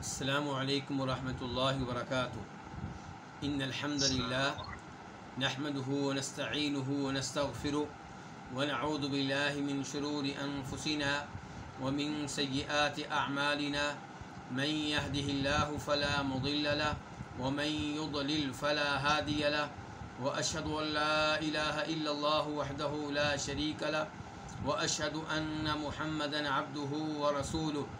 السلام علیکم ورحمۃ اللہ وبرکاتہ ان الحمد للہ نحمده ونستعینه ونستغفره ونعوذ باللہ من شرور انفسنا ومن سیئات اعمالنا من يهده الله فلا مضل له ومن يضلل فلا هادي له. واشهد ان لا اله الا الله وحده لا شريك له. واشهد ان محمدا عبده ورسوله.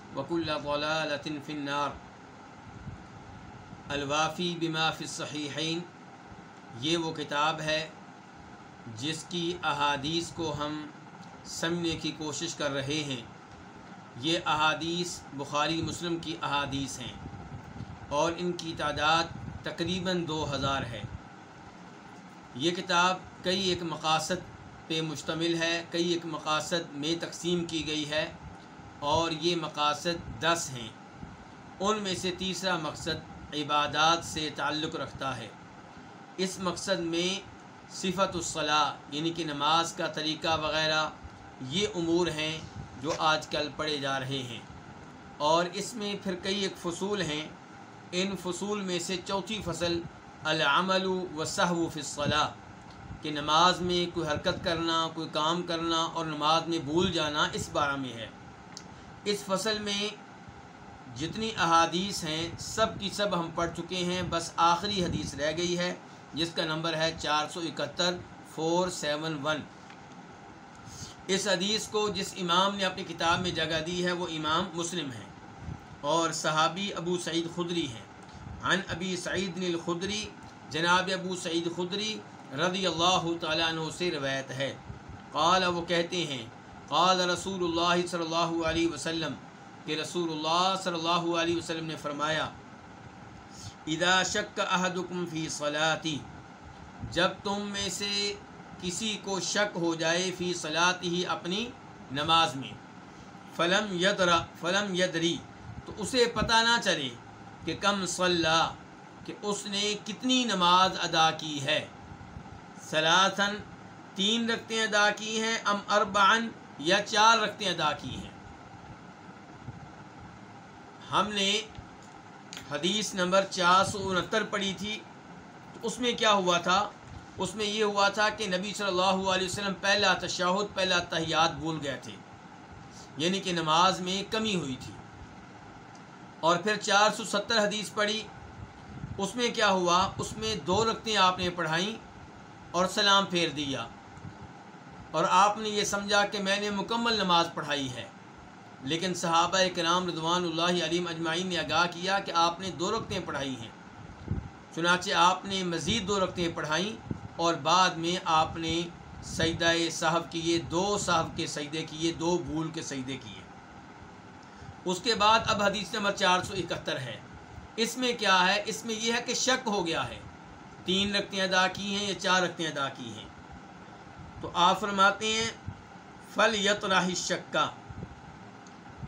وكل ضلالة في النار. الوافی بما فی الصحیحین، یہ وہ کتاب ہے جس کی احادیث کو ہم سمجھنے کی کوشش کر رہے ہیں۔ یہ احادیث بخاری مسلم کی احادیث ہیں اور ان کی تعداد تقریباً دو ہزار ہے۔ یہ کتاب کئی ایک مقاصد پہ مشتمل ہے، کئی ایک مقاصد میں تقسیم کی گئی ہے۔ اور یہ مقاصد دس ہیں۔ ان میں سے تیسرا مقصد عبادات سے تعلق رکھتا ہے۔ اس مقصد میں صفت الصلاح یعنی کہ نماز کا طریقہ وغیرہ، یہ امور ہیں جو آج کل پڑھے جا رہے ہیں۔ اور اس میں پھر کئی ایک فصول ہیں۔ ان فصول میں سے چوتھی فصل، العمل و صحو فی الصلاح، کہ نماز میں کوئی حرکت کرنا، کوئی کام کرنا اور نماز میں بھول جانا اس بارے میں ہے۔ اس فصل میں جتنی احادیث ہیں، سب کی سب ہم پڑھ چکے ہیں، بس آخری حدیث رہ گئی ہے، جس کا نمبر ہے چار سو اکہتر فور سیون ون اس حدیث کو جس امام نے اپنی کتاب میں جگہ دی ہے، وہ امام مسلم ہیں۔ اور صحابی ابو سعید خدری ہیں۔ عن ابی سعید الخدری، جناب ابو سعید خدری رضی اللہ تعالیٰ عنہ سے روایت ہے۔ قال، وہ کہتے ہیں قال رسول اللہ صلی اللہ علیہ وسلم کہ رسول اللہ صلی اللہ علیہ وسلم نے فرمایا، اذا شک احدکم فی صلاتی، جب تم میں سے کسی کو شک ہو جائے فی صلاتی ہی اپنی نماز میں، فلم یدرا، فلم یدری، تو اسے پتہ نہ چلے کہ کم صلاح کہ اس نے کتنی نماز ادا کی ہے۔ سلاسن تین رکھتے ادا کی ہیں، ام اربعن یا چار رکھتے ادا کی ہیں۔ ہم نے حدیث نمبر چار سو انہتر پڑھی تھی۔ تو اس میں کیا ہوا تھا؟ اس میں یہ ہوا تھا کہ نبی صلی اللہ علیہ وسلم پہلا تشہد، پہلا تحیات بھول گئے تھے۔ یعنی کہ نماز میں کمی ہوئی تھی۔ اور پھر چار سو ستر حدیث پڑھی۔ اس میں کیا ہوا؟ اس میں دو رکھتے آپ نے پڑھائیں اور سلام پھیر دیا۔ اور آپ نے یہ سمجھا کہ میں نے مکمل نماز پڑھائی ہے۔ لیکن صحابہ کرام رضوان اللہ علیم اجمعین نے آگاہ کیا کہ آپ نے دو رکھتیں پڑھائی ہیں۔ چنانچہ آپ نے مزید دو رکھتیں پڑھائیں اور بعد میں آپ نے سجدہ صاحب کیے، دو صاحب کے سجدے کیے، دو بھول کے سجدے کیے۔ اس کے بعد اب حدیث نمبر چار سو اکہتر ہے۔ اس میں کیا ہے؟ اس میں یہ ہے کہ شک ہو گیا ہے۔ تین رکھتیں ادا کی ہیں یا چار رکھتیں ادا کی ہیں؟ تو آپ فرماتے ہیں فل یت راہ شکا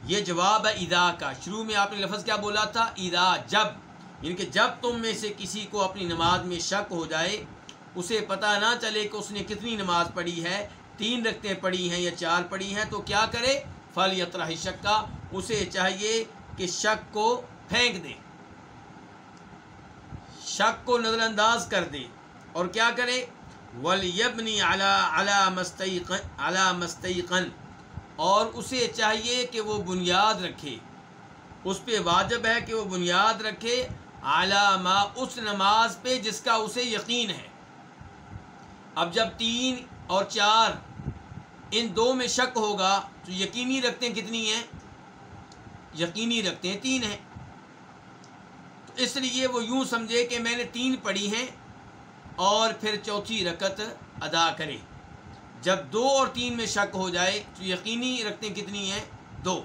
یہ جواب ہے ادا کا۔ شروع میں آپ نے لفظ کیا بولا تھا؟ ادا جب۔ یعنی کہ جب تم میں سے کسی کو اپنی نماز میں شک ہو جائے، اسے پتہ نہ چلے کہ اس نے کتنی نماز پڑھی ہے، تین رکھتے پڑھی ہیں یا چار پڑھی ہیں، تو کیا کرے؟ فل یترا شک کا اسے چاہیے کہ شک کو پھینک دے۔ شک کو نظر انداز کر دے۔ اور کیا کرے؟ ولیبنی اعلیٰ مستعقن مستعقن اور اسے چاہیے کہ وہ بنیاد رکھے۔ اس پہ واجب ہے کہ وہ بنیاد رکھے علامہ اس نماز پہ جس کا اسے یقین ہے۔ اب جب تین اور چار ان دو میں شک ہوگا تو یقینی رکھتے ہیں کتنی ہیں؟ یقینی رکھتے ہیں تین ہیں۔ تو اس لیے وہ یوں سمجھے کہ میں نے تین پڑھی ہیں اور پھر چوتھی رکت ادا کرے جب دو اور تین میں شک ہو جائے تو یقینی رکھتے کتنی ہیں؟ دو۔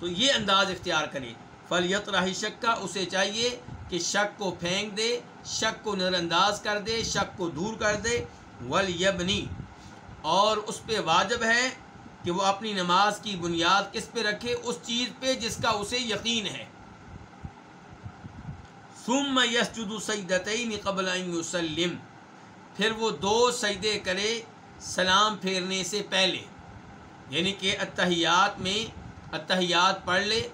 تو یہ انداز اختیار کرے فلیت راہی شک کا اسے چاہیے کہ شک کو پھینک دے، شک کو نظر انداز کر دے، شک کو دور کر دے۔ ول یبنی اور اس پہ واجب ہے کہ وہ اپنی نماز کی بنیاد کس پہ رکھے؟ اس چیز پہ جس کا اسے یقین ہے۔ ثم یسجد سجدتین قبل ان یسلم۔ پھر وہ دو سجدے کرے سلام پھیرنے سے پہلے۔ یعنی کہ اتحیات میں اتحیات پڑھ لے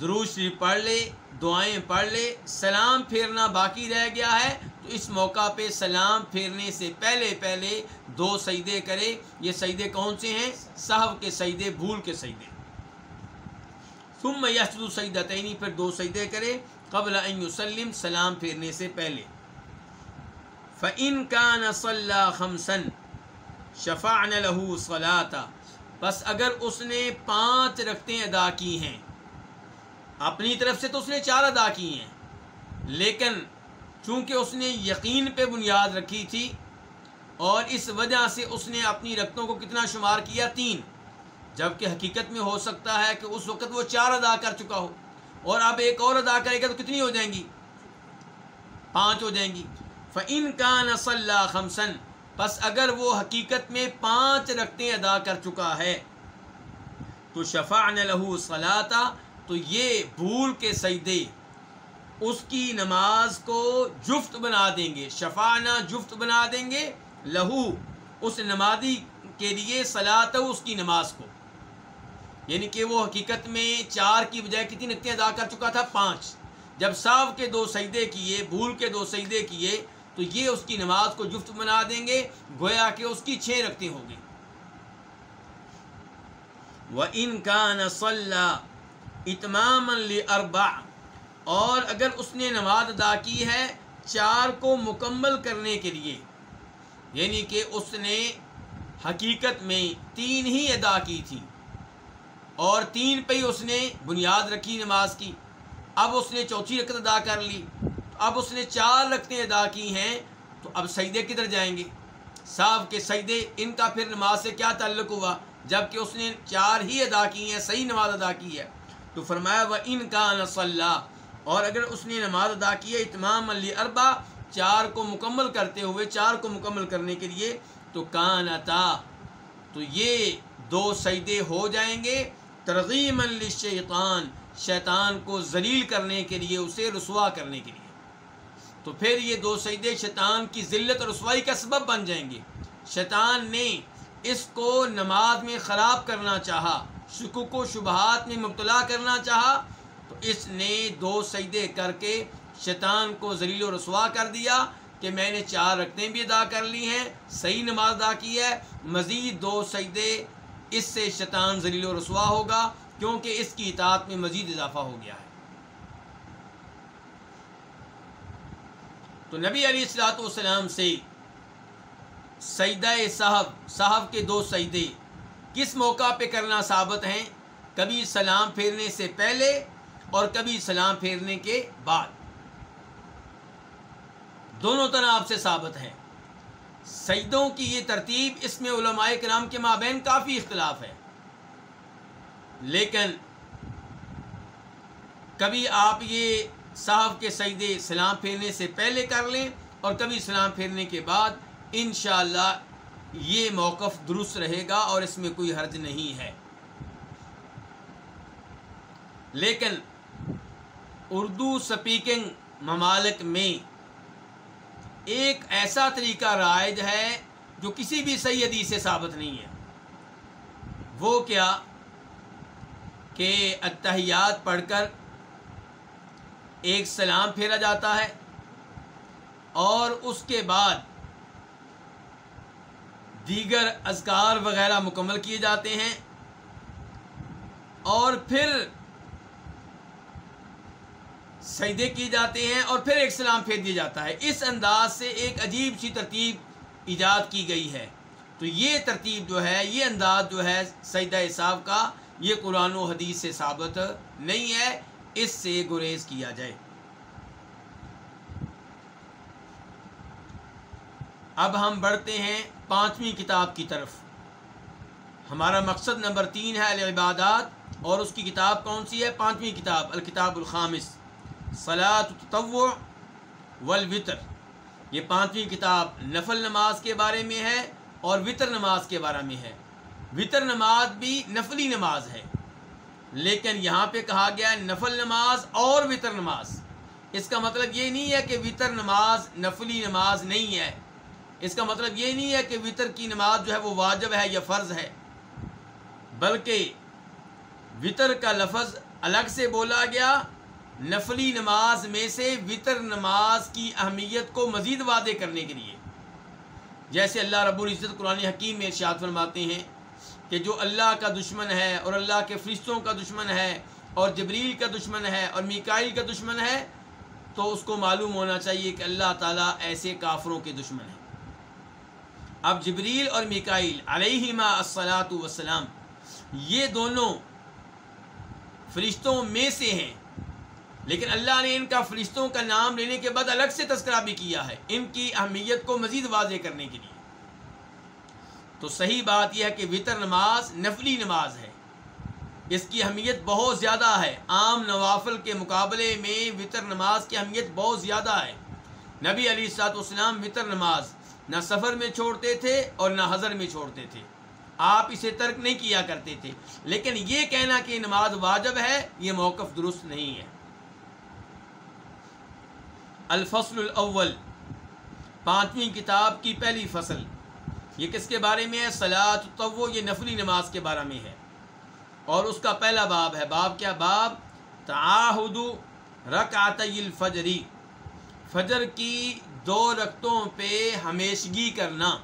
دروش شریف پڑھ لے، دعائیں پڑھ لے، سلام پھیرنا باقی رہ گیا ہے۔ تو اس موقع پہ سلام پھیرنے سے پہلے پہلے دو سجدے کرے۔ یہ سجدے کون سے ہیں؟ صاحب کے سجدے، بھول کے سجدے۔ ثم یسجد سجدتین، پھر دو سجدے کرے۔ قبل ان یسلم سلام پھیرنے سے پہلے۔ فَإِن كَانَ صَلَّى خَمْسًا شَفَعْنَ لَهُ صَلَاةً۔ بس اگر اس نے پانچ رکھتے ادا کی ہیں، اپنی طرف سے تو اس نے چار ادا کی ہیں، لیکن چونکہ اس نے یقین پہ بنیاد رکھی تھی اور اس وجہ سے اس نے اپنی رقطوں کو کتنا شمار کیا؟ تین۔ جبکہ حقیقت میں ہو سکتا ہے کہ اس وقت وہ چار ادا کر چکا ہو۔ اور اب ایک اور ادا کرے گا تو کتنی ہو جائیں گی؟ پانچ ہو جائیں گی۔ فعن کا نسل خمسن بس اگر وہ حقیقت میں پانچ رقطیں ادا کر چکا ہے، تو شفا لہو صلاح تو یہ بھول کے سجدے، اس کی نماز کو جفت بنا دیں گے۔ شفانہ جفت بنا دیں گے لہو اس نمازی کے لیے صلاح اس کی نماز کو۔ یعنی کہ وہ حقیقت میں چار کی بجائے کتنی نقطیں ادا کر چکا تھا؟ پانچ۔ جب صاحب کے دو سجدے کیے، بھول کے دو سجدے کیے، تو یہ اس کی نماز کو جفت بنا دیں گے، گویا کہ اس کی چھ رکھتے ہوں گی۔ وہ ان کا نسلّہ اتمام اربا اور اگر اس نے نماز ادا کی ہے چار کو مکمل کرنے کے لیے یعنی کہ اس نے حقیقت میں تین ہی ادا کی تھی۔ اور تین پہ ہی اس نے بنیاد رکھی نماز کی۔ اب اس نے چوتھی رکت ادا کر لی۔ اب اس نے چار رکتیں ادا کی ہیں، تو اب سجدے کدھر جائیں گے؟ صاحب کے سجدے، ان کا پھر نماز سے کیا تعلق ہوا؟ جبکہ اس نے چار ہی ادا کی ہیں، صحیح نماز ادا کی ہے۔ تو فرمایا وہ ان کا نسلّہ اور اگر اس نے نماز ادا کی ہے اتمام علی اربا چار کو مکمل کرتے ہوئے، چار کو مکمل کرنے کے لیے، تو کان عطا تو یہ دو سجدے ہو جائیں گے۔ ترغیم الشیطان شیطان کو ذلیل کرنے کے لیے، اسے رسوا کرنے کے لیے۔ تو پھر یہ دو سجدے شیطان کی ذلت اور رسوائی کا سبب بن جائیں گے۔ شیطان نے اس کو نماز میں خراب کرنا چاہا، شکوک و شبہات میں مبتلا کرنا چاہا، تو اس نے دو سجدے کر کے شیطان کو ذلیل و رسوا کر دیا کہ میں نے چار رکھتے بھی ادا کر لی ہیں، صحیح نماز ادا کی ہے۔ مزید دو سجدے اس سے شیطان ذلیل و رسوا ہوگا کیونکہ اس کی اطاعت میں مزید اضافہ ہو گیا ہے۔ تو نبی علی السلاۃ والسلام سے سجدہ صاحب صاحب کے دو سجدے کس موقع پہ کرنا ثابت ہیں؟ کبھی سلام پھیرنے سے پہلے اور کبھی سلام پھیرنے کے بعد۔ دونوں طرح آپ سے ثابت ہیں۔ سجدوں کی یہ ترتیب اس میں علماء کرام کے مابین کافی اختلاف ہے۔ لیکن کبھی آپ یہ صاحب کے سجدے سلام پھیرنے سے پہلے کر لیں اور کبھی سلام پھیرنے کے بعد انشاءاللہ یہ موقف درست رہے گا اور اس میں کوئی حرج نہیں ہے۔ لیکن اردو سپیکنگ ممالک میں ایک ایسا طریقہ رائج ہے جو کسی بھی صحیح حدیث سے ثابت نہیں ہے۔ وہ کیا کہ اتحیات پڑھ کر ایک سلام پھیرا جاتا ہے اور اس کے بعد دیگر اذکار وغیرہ مکمل کیے جاتے ہیں اور پھر سجدے کی جاتے ہیں اور پھر ایک سلام پھیر دیا جاتا ہے۔ اس انداز سے ایک عجیب سی ترتیب ایجاد کی گئی ہے۔ تو یہ ترتیب جو ہے، یہ انداز جو ہے سجدہ صاحب کا، یہ قرآن و حدیث سے ثابت نہیں ہے۔ اس سے گریز کیا جائے۔ اب ہم بڑھتے ہیں پانچویں کتاب کی طرف۔ ہمارا مقصد نمبر تین ہے العبادات اور اس کی کتاب کون سی ہے؟ پانچویں کتاب، الکتاب الخامس۔ صلاۃ تطوع والوطر یہ پانچویں کتاب نفل نماز کے بارے میں ہے اور وطر نماز کے بارے میں ہے۔ وطر نماز بھی نفلی نماز ہے۔ لیکن یہاں پہ کہا گیا ہے نفل نماز اور وطر نماز۔ اس کا مطلب یہ نہیں ہے کہ وطر نماز نفلی نماز نہیں ہے۔ اس کا مطلب یہ نہیں ہے کہ وطر کی نماز جو ہے وہ واجب ہے یا فرض ہے۔ بلکہ وطر کا لفظ الگ سے بولا گیا نفلی نماز میں سے وطر نماز کی اہمیت کو مزید وعدے کرنے کے لیے۔ جیسے اللہ رب العزت قرآن حکیم میں ارشاد فرماتے ہیں کہ جو اللہ کا دشمن ہے اور اللہ کے فرشتوں کا دشمن ہے اور جبریل کا دشمن ہے اور میکائل کا دشمن ہے، تو اس کو معلوم ہونا چاہیے کہ اللہ تعالیٰ ایسے کافروں کے دشمن ہیں۔ اب جبریل اور میکائل علیہما السلاۃ وسلام یہ دونوں فرشتوں میں سے ہیں۔ لیکن اللہ نے ان کا فرشتوں کا نام لینے کے بعد الگ سے تذکرہ بھی کیا ہے ان کی اہمیت کو مزید واضح کرنے کے لیے۔ تو صحیح بات یہ ہے کہ وطر نماز نفلی نماز ہے۔ اس کی اہمیت بہت زیادہ ہے۔ عام نوافل کے مقابلے میں وطر نماز کی اہمیت بہت زیادہ ہے۔ نبی علی سات اسلام وطر نماز نہ سفر میں چھوڑتے تھے اور نہ حضر میں چھوڑتے تھے۔ آپ اسے ترک نہیں کیا کرتے تھے۔ لیکن یہ کہنا کہ نماز واجب ہے، یہ موقف درست نہیں ہے۔ الفصل الاول، پانچویں کتاب کی پہلی فصل۔ یہ کس کے بارے میں ہے؟ سلاۃ تو یہ نفلی نماز کے بارے میں ہے۔ اور اس کا پہلا باب ہے۔ باب کیا؟ باب تعاہد رکعت الفجری فجر کی دو رقطوں پہ ہمیشگی کرنا۔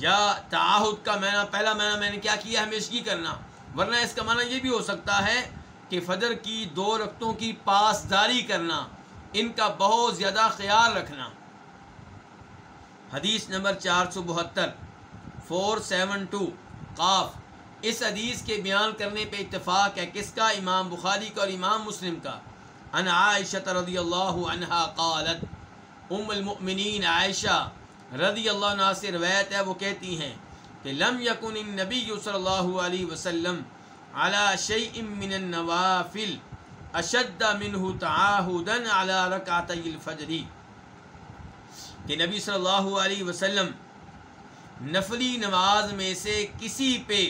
یا تعاہد کا معنی، پہلا معنی میں نے کیا کیا؟ ہمیشگی کرنا۔ ورنہ اس کا معنی یہ بھی ہو سکتا ہے کہ فجر کی دو رقطوں کی پاسداری کرنا، ان کا بہت زیادہ خیال رکھنا۔ حدیث نمبر چار سو بہتر فور سیون ٹو قاف۔ اس حدیث کے بیان کرنے پہ اتفاق ہے کس کا؟ امام بخاری کا اور امام مسلم کا۔ ان عائشہ رضی اللہ عنہا قالت، ام المؤمنین عائشہ رضی اللہ عنہ سے روایت ہے، وہ کہتی ہیں کہ لم یکن النبی صلی اللہ علیہ وسلم على شيء من النوافل اشد منه تعاهدا على ركعتي الفجر. کہ نبی صلی اللہ علیہ وسلم نفلی نماز میں سے کسی پہ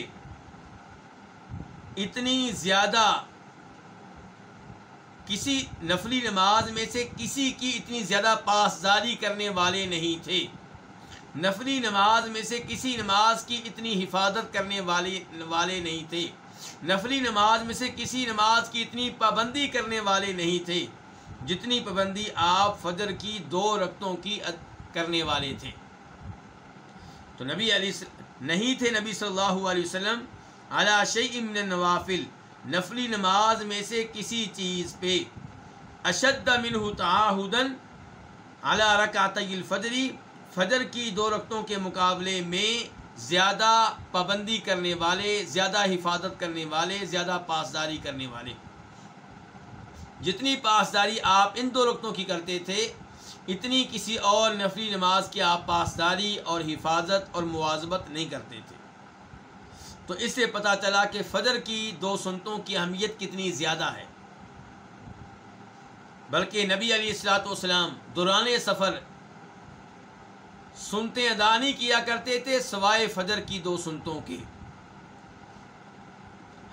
اتنی زیادہ کسی نفلی نماز میں سے کسی کی اتنی زیادہ پاسداری کرنے والے نہیں تھے. نفلی نماز میں سے کسی نماز کی اتنی حفاظت کرنے والے والے نہیں تھے. نفلی نماز میں سے کسی نماز کی اتنی پابندی کرنے والے نہیں تھے جتنی پابندی آپ فجر کی دو رقطوں کی کرنے والے تھے۔ تو نبی علی نہیں تھے نبی صلی اللہ علیہ وسلم۔ اعلیٰ من نوافل نفلی نماز میں سے کسی چیز پہ اشد منہ تعاہدن اعلیٰ رکعت الفجری فجر کی دو رقطوں کے مقابلے میں زیادہ پابندی کرنے والے، زیادہ حفاظت کرنے والے، زیادہ پاسداری کرنے والے۔ جتنی پاسداری آپ ان دو رقطوں کی کرتے تھے، اتنی کسی اور نفلی نماز کی آپ پاسداری اور حفاظت اور موازبت نہیں کرتے تھے۔ تو اس سے پتہ چلا کہ فجر کی دو سنتوں کی اہمیت کتنی زیادہ ہے۔ بلکہ نبی علی السلاۃ والسلام دوران سفر سنتے ادا نہیں کیا کرتے تھے، سوائے فجر کی دو سنتوں کے۔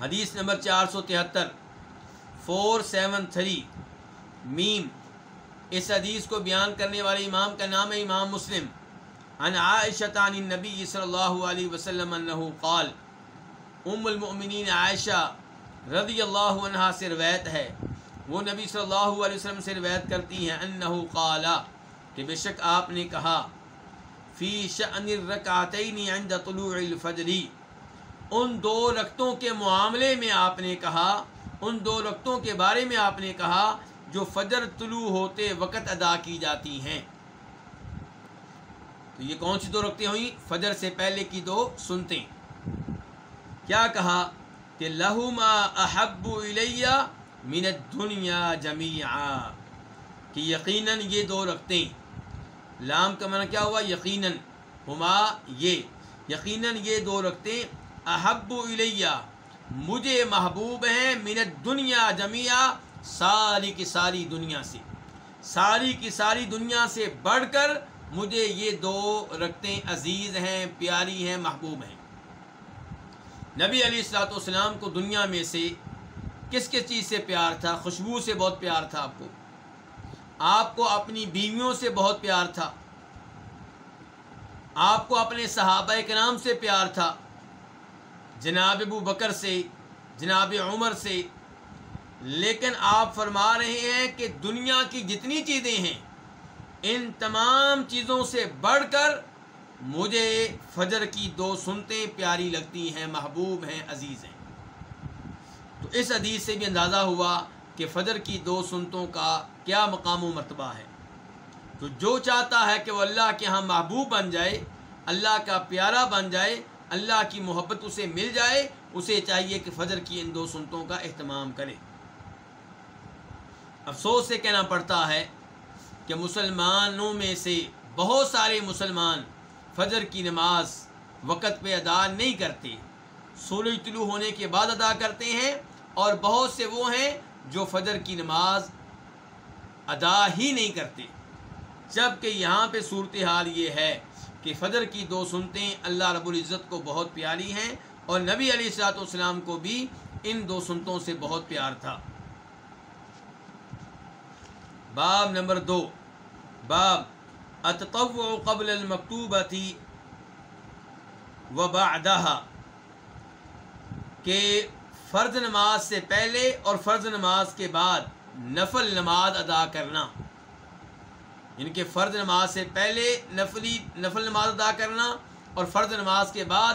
حدیث نمبر چار سو تہتر فور سیون تھری میم۔ اس حدیث کو بیان کرنے والے امام کا نام ہے امام مسلم۔ ان عائشہ عن صلی اللہ علیہ وسلم انہو قال، ام المؤمنین عائشہ رضی اللہ عنہ سے روایت ہے۔ وہ نبی صلی اللہ علیہ وسلم سے روایت کرتی ہیں، انہو قالا، کہ بے شک آپ نے کہا فی شأن الرکعتین عند طلوع الفجر. ان دو رکتوں کے معاملے میں آپ نے کہا، ان دو رقطوں کے بارے میں آپ نے کہا جو فجر طلوع ہوتے وقت ادا کی جاتی ہیں۔ تو یہ کون سی دو رقطیں ہوئیں؟ فجر سے پہلے کی دو سنتے کیا کہا؟ کہ لہما احب الیہ من الدنیا جمیعا۔ کہ یقیناً یہ دو رکھتے لام کا معنی کیا ہوا؟ یقیناً. ہما یہ. یقیناً یہ دو رکھتے احب الیہ. مجھے محبوب ہیں من الدنیا جمیا ساری کی ساری دنیا سے. ساری کی ساری دنیا سے بڑھ کر مجھے یہ دو رکھتے عزیز ہیں، پیاری ہیں، محبوب ہیں. نبی علی السلاۃ والسلام کو دنیا میں سے کس کس چیز سے پیار تھا؟ خوشبو سے بہت پیار تھا آپ کو. آپ کو اپنی بیویوں سے بہت پیار تھا۔ آپ کو اپنے صحابہ کے نام سے پیار تھا۔ جناب ابو بکر سے، جناب عمر سے۔ لیکن آپ فرما رہے ہیں کہ دنیا کی جتنی چیزیں ہیں، ان تمام چیزوں سے بڑھ کر مجھے فجر کی دو سنتیں پیاری لگتی ہیں، محبوب ہیں، عزیز ہیں۔ تو اس حدیث سے بھی اندازہ ہوا کہ فجر کی دو سنتوں کا کیا مقام و مرتبہ ہے؟ تو جو چاہتا ہے کہ وہ اللہ کے ہاں محبوب بن جائے، اللہ کا پیارا بن جائے، اللہ کی محبت اسے مل جائے، اسے چاہیے کہ فجر کی ان دو سنتوں کا اہتمام کرے۔ افسوس سے کہنا پڑتا ہے کہ مسلمانوں میں سے بہت سارے مسلمان فجر کی نماز وقت پہ ادا نہیں کرتے۔ سورج طلوع ہونے کے بعد ادا کرتے ہیں اور بہت سے وہ ہیں جو فجر کی نماز ادا ہی نہیں کرتے۔ جبکہ یہاں پہ صورتحال یہ ہے کہ فجر کی دو سنتیں اللہ رب العزت کو بہت پیاری ہیں اور نبی علی سلاۃ والسلام کو بھی ان دو سنتوں سے بہت پیار تھا۔ باب نمبر دو۔ باب اتطوع قبل المکتوبتی و بعدہ کہ فرض نماز سے پہلے اور فرض نماز کے بعد نفل نماز ادا کرنا۔ یعنی کہ فرض نماز سے پہلے نفلی نفل نماز ادا کرنا اور فرض نماز کے بعد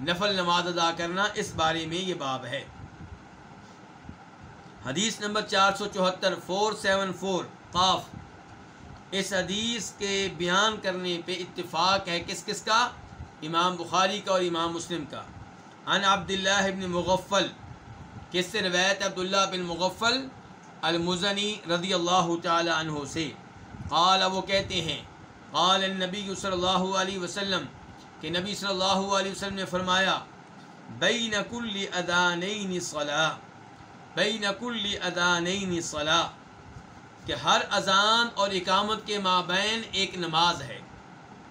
نفل نماز ادا کرنا اس بارے میں یہ باب ہے۔ حدیث نمبر چار سو چوہتر فور سیون فور قاف۔ اس حدیث کے بیان کرنے پہ اتفاق ہے کس کس کا؟ امام بخاری کا اور امام مسلم کا۔ ان عبداللہ بن مغفل، کس سے روایت عبداللہ بن مغفل المزنی رضی اللہ تعالی عنہ سے۔ قال، وہ کہتے ہیں، قال النبی صلی اللہ علیہ وسلم، کہ نبی صلی اللہ علیہ وسلم نے فرمایا، بین کل ادانین صلاح، بین کل ادانین صلاح، کہ ہر اذان اور اقامت کے مابین ایک نماز ہے۔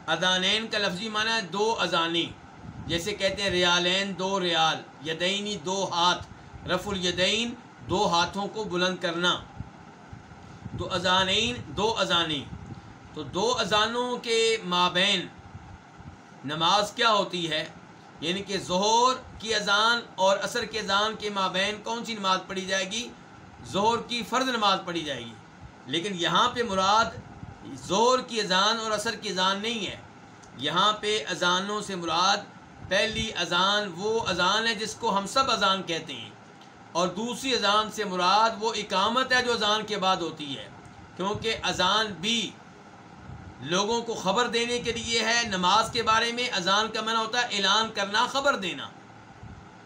ادانین کا لفظی معنی ہے دو اذانیں، جیسے کہتے ہیں ریالین دو ریال، یدینی دو ہاتھ رف الیدین دو ہاتھوں کو بلند کرنا۔ تو اذانین دو اذانیں تو دو اذانوں کے مابین نماز کیا ہوتی ہے؟ یعنی کہ ظہر کی اذان اور عصر کے اذان کے مابین کون سی نماز پڑھی جائے گی؟ ظہر کی فرض نماز پڑھی جائے گی۔ لیکن یہاں پہ مراد زور کی اذان اور اثر کی اذان نہیں ہے۔ یہاں پہ اذانوں سے مراد پہلی اذان وہ اذان ہے جس کو ہم سب اذان کہتے ہیں۔ اور دوسری اذان سے مراد وہ اقامت ہے جو اذان کے بعد ہوتی ہے، کیونکہ اذان بھی لوگوں کو خبر دینے کے لیے ہے۔ نماز کے بارے میں اذان کا منع ہوتا ہے اعلان کرنا، خبر دینا۔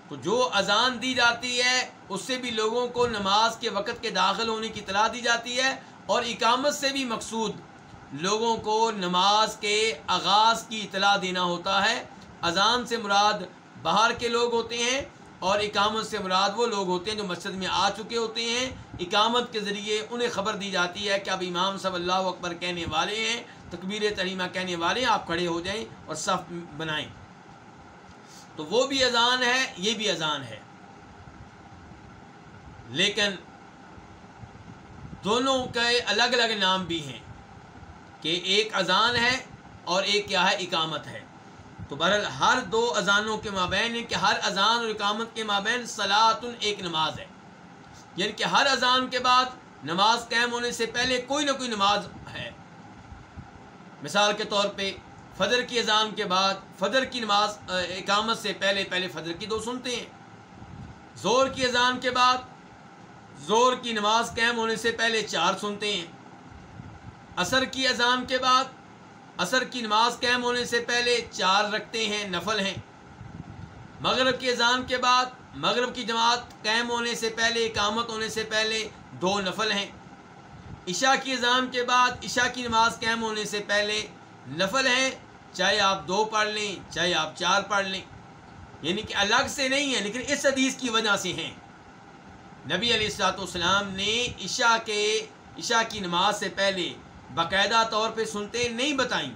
تو جو اذان دی جاتی ہے، اس سے بھی لوگوں کو نماز کے وقت کے داخل ہونے کی اطلاع دی جاتی ہے۔ اور اقامت سے بھی مقصود لوگوں کو نماز کے آغاز کی اطلاع دینا ہوتا ہے۔ اذان سے مراد باہر کے لوگ ہوتے ہیں اور اقامت سے مراد وہ لوگ ہوتے ہیں جو مسجد میں آ چکے ہوتے ہیں۔ اقامت کے ذریعے انہیں خبر دی جاتی ہے کہ اب امام صلی اللہ اکبر کہنے والے ہیں، تکبیر تریمہ کہنے والے ہیں، آپ کھڑے ہو جائیں اور صف بنائیں۔ تو وہ بھی اذان ہے، یہ بھی اذان ہے۔ لیکن دونوں کے الگ الگ نام بھی ہیں کہ ایک اذان ہے اور ایک کیا ہے، اقامت ہے۔ تو بہرحال ہر دو اذانوں کے مابین ہے کہ ہر اذان اور اقامت کے مابین سلاطن ایک نماز ہے۔ یعنی کہ ہر اذان کے بعد نماز قائم ہونے سے پہلے کوئی نہ کوئی نماز ہے۔ مثال کے طور پہ فجر کی اذان کے بعد، فجر کی نماز اقامت سے پہلے پہلے فجر کی دو سنتے ہیں۔ زور کی اذان کے بعد زور کی نماز قائم ہونے سے پہلے چار سنتے ہیں۔ عصر کی اذان کے بعد عصر کی نماز قائم ہونے سے پہلے چار رکھتے ہیں، نفل ہیں۔ مغرب کی اذان کے بعد مغرب کی جماعت قائم ہونے سے پہلے، اقامت ہونے سے پہلے دو نفل ہیں۔ عشاء کی اذان کے بعد عشاء کی نماز قائم ہونے سے پہلے نفل ہیں، چاہے آپ دو پڑھ لیں، چاہے آپ چار پڑھ لیں۔ یعنی کہ الگ سے نہیں ہے لیکن اس حدیث کی وجہ سے ہیں۔ نبی علیہ السلاۃ والسلام نے عشاء کے، عشاء کی نماز سے پہلے باقاعدہ طور پہ سنتے نہیں بتائیں۔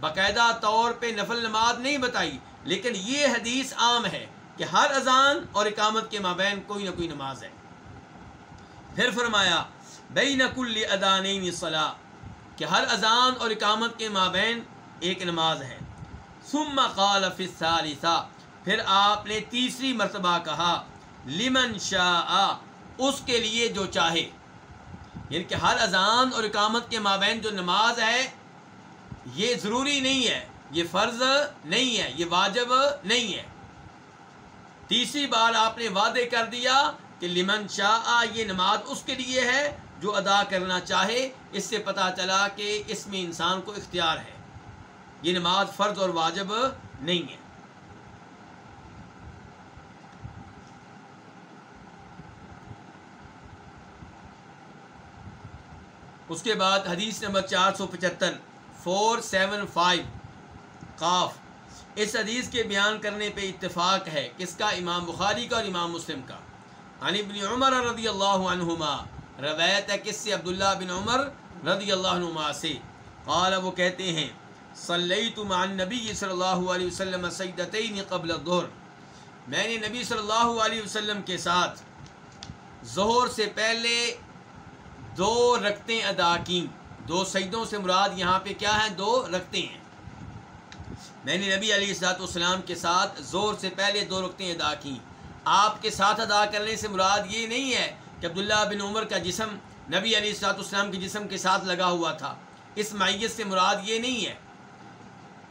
باقاعدہ طور پہ نفل نماز نہیں بتائی، لیکن یہ حدیث عام ہے کہ ہر اذان اور اقامت کے مابین کوئی نہ کوئی نماز ہے۔ پھر فرمایا بے نقل ادان صلاح، کہ ہر اذان اور اقامت کے مابین ایک نماز ہے۔ ثم قال فی الثالثہ، پھر آپ نے تیسری مرتبہ کہا، لمن شاء، اس کے لیے جو چاہے۔ یعنی کہ ہر اذان اور اقامت کے مابین جو نماز ہے، یہ ضروری نہیں ہے، یہ فرض نہیں ہے، یہ واجب نہیں ہے۔ تیسری بار آپ نے وعدے کر دیا کہ لمن شاہ یہ نماز اس کے لیے ہے جو ادا کرنا چاہے، اس سے پتہ چلا کہ اس میں انسان کو اختیار ہے۔ یہ نماز فرض اور واجب نہیں ہے۔ اس کے بعد حدیث نمبر چار سو پچہتر، فور سیون فائیو، قاف۔ اس حدیث کے بیان کرنے پہ اتفاق ہے کس کا؟ امام بخاری کا اور امام مسلم کا۔ عن ابن عمر رضی اللہ عنہما، روایت ہے کس سے عبداللہ بن عمر رضی اللہ عنہما سے۔ قال، وہ کہتے ہیں، صلیت مع النبی صلی اللہ علیہ وسلم سیدتین قبل الظہر۔ میں نے نبی صلی اللہ علیہ وسلم کے ساتھ ظہر سے پہلے دو رکھتے ادا کی دو سجدوں سے مراد یہاں پہ کیا ہے دو رکھتے ہیں۔ میں نے نبی علیہ السلاۃ والسلام کے ساتھ زور سے پہلے دو رکھتے ادا کی آپ کے ساتھ ادا کرنے سے مراد یہ نہیں ہے کہ عبداللہ بن عمر کا جسم نبی علیہ السلاۃ والسلام کے جسم کے ساتھ لگا ہوا تھا۔ اس معیت سے مراد یہ نہیں ہے۔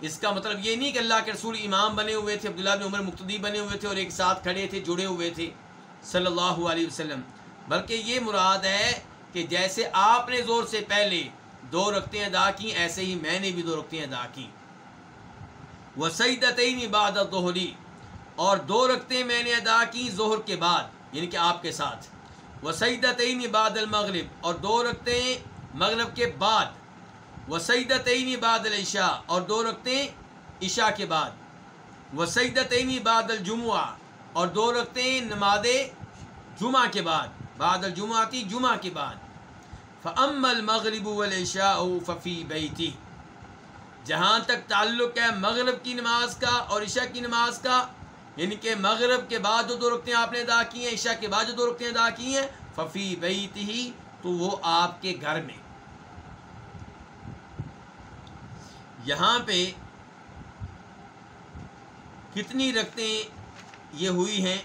اس کا مطلب یہ نہیں کہ اللہ کے رسول امام بنے ہوئے تھے، عبداللہ بن عمر مقتدی بنے ہوئے تھے اور ایک ساتھ کھڑے تھے، جڑے ہوئے تھے، صلی اللہ علیہ وسلم۔ بلکہ یہ مراد ہے کہ جیسے آپ نے زور سے پہلے دو رکھتے ادا کی ایسے ہی میں نے بھی دو رکھتے ادا کی وہ سعیدتعین بعد دوہری اور دو رکھتے میں نے ادا کی ظہر کے بعد یعنی کہ آپ کے ساتھ۔ وہ سعیدتعین بعد المغرب، اور دو رکھتے مغرب کے بعد۔ وہ سعیدتعین بعد العشاء، اور دو رکھتے عشاء کے بعد۔ وہ سعیدتعین بعد الجمعہ اور دو رکھتے نماز جمعہ کے بعد۔ بعد الجمعہ جمعہ کے بعد فعم المغرب والعشاء ففی بیتی جہاں تک تعلق ہے مغرب کی نماز کا اور عشاء کی نماز کا یعنی کہ مغرب کے بعد جو دو رکھتے آپ نے ادا کی ہیں، عشاء کے بعد جو دو رکھتے ادا کی ہیں ففی بیت ہی تو وہ آپ کے گھر میں۔ یہاں پہ کتنی رکھتے یہ ہوئی ہیں؟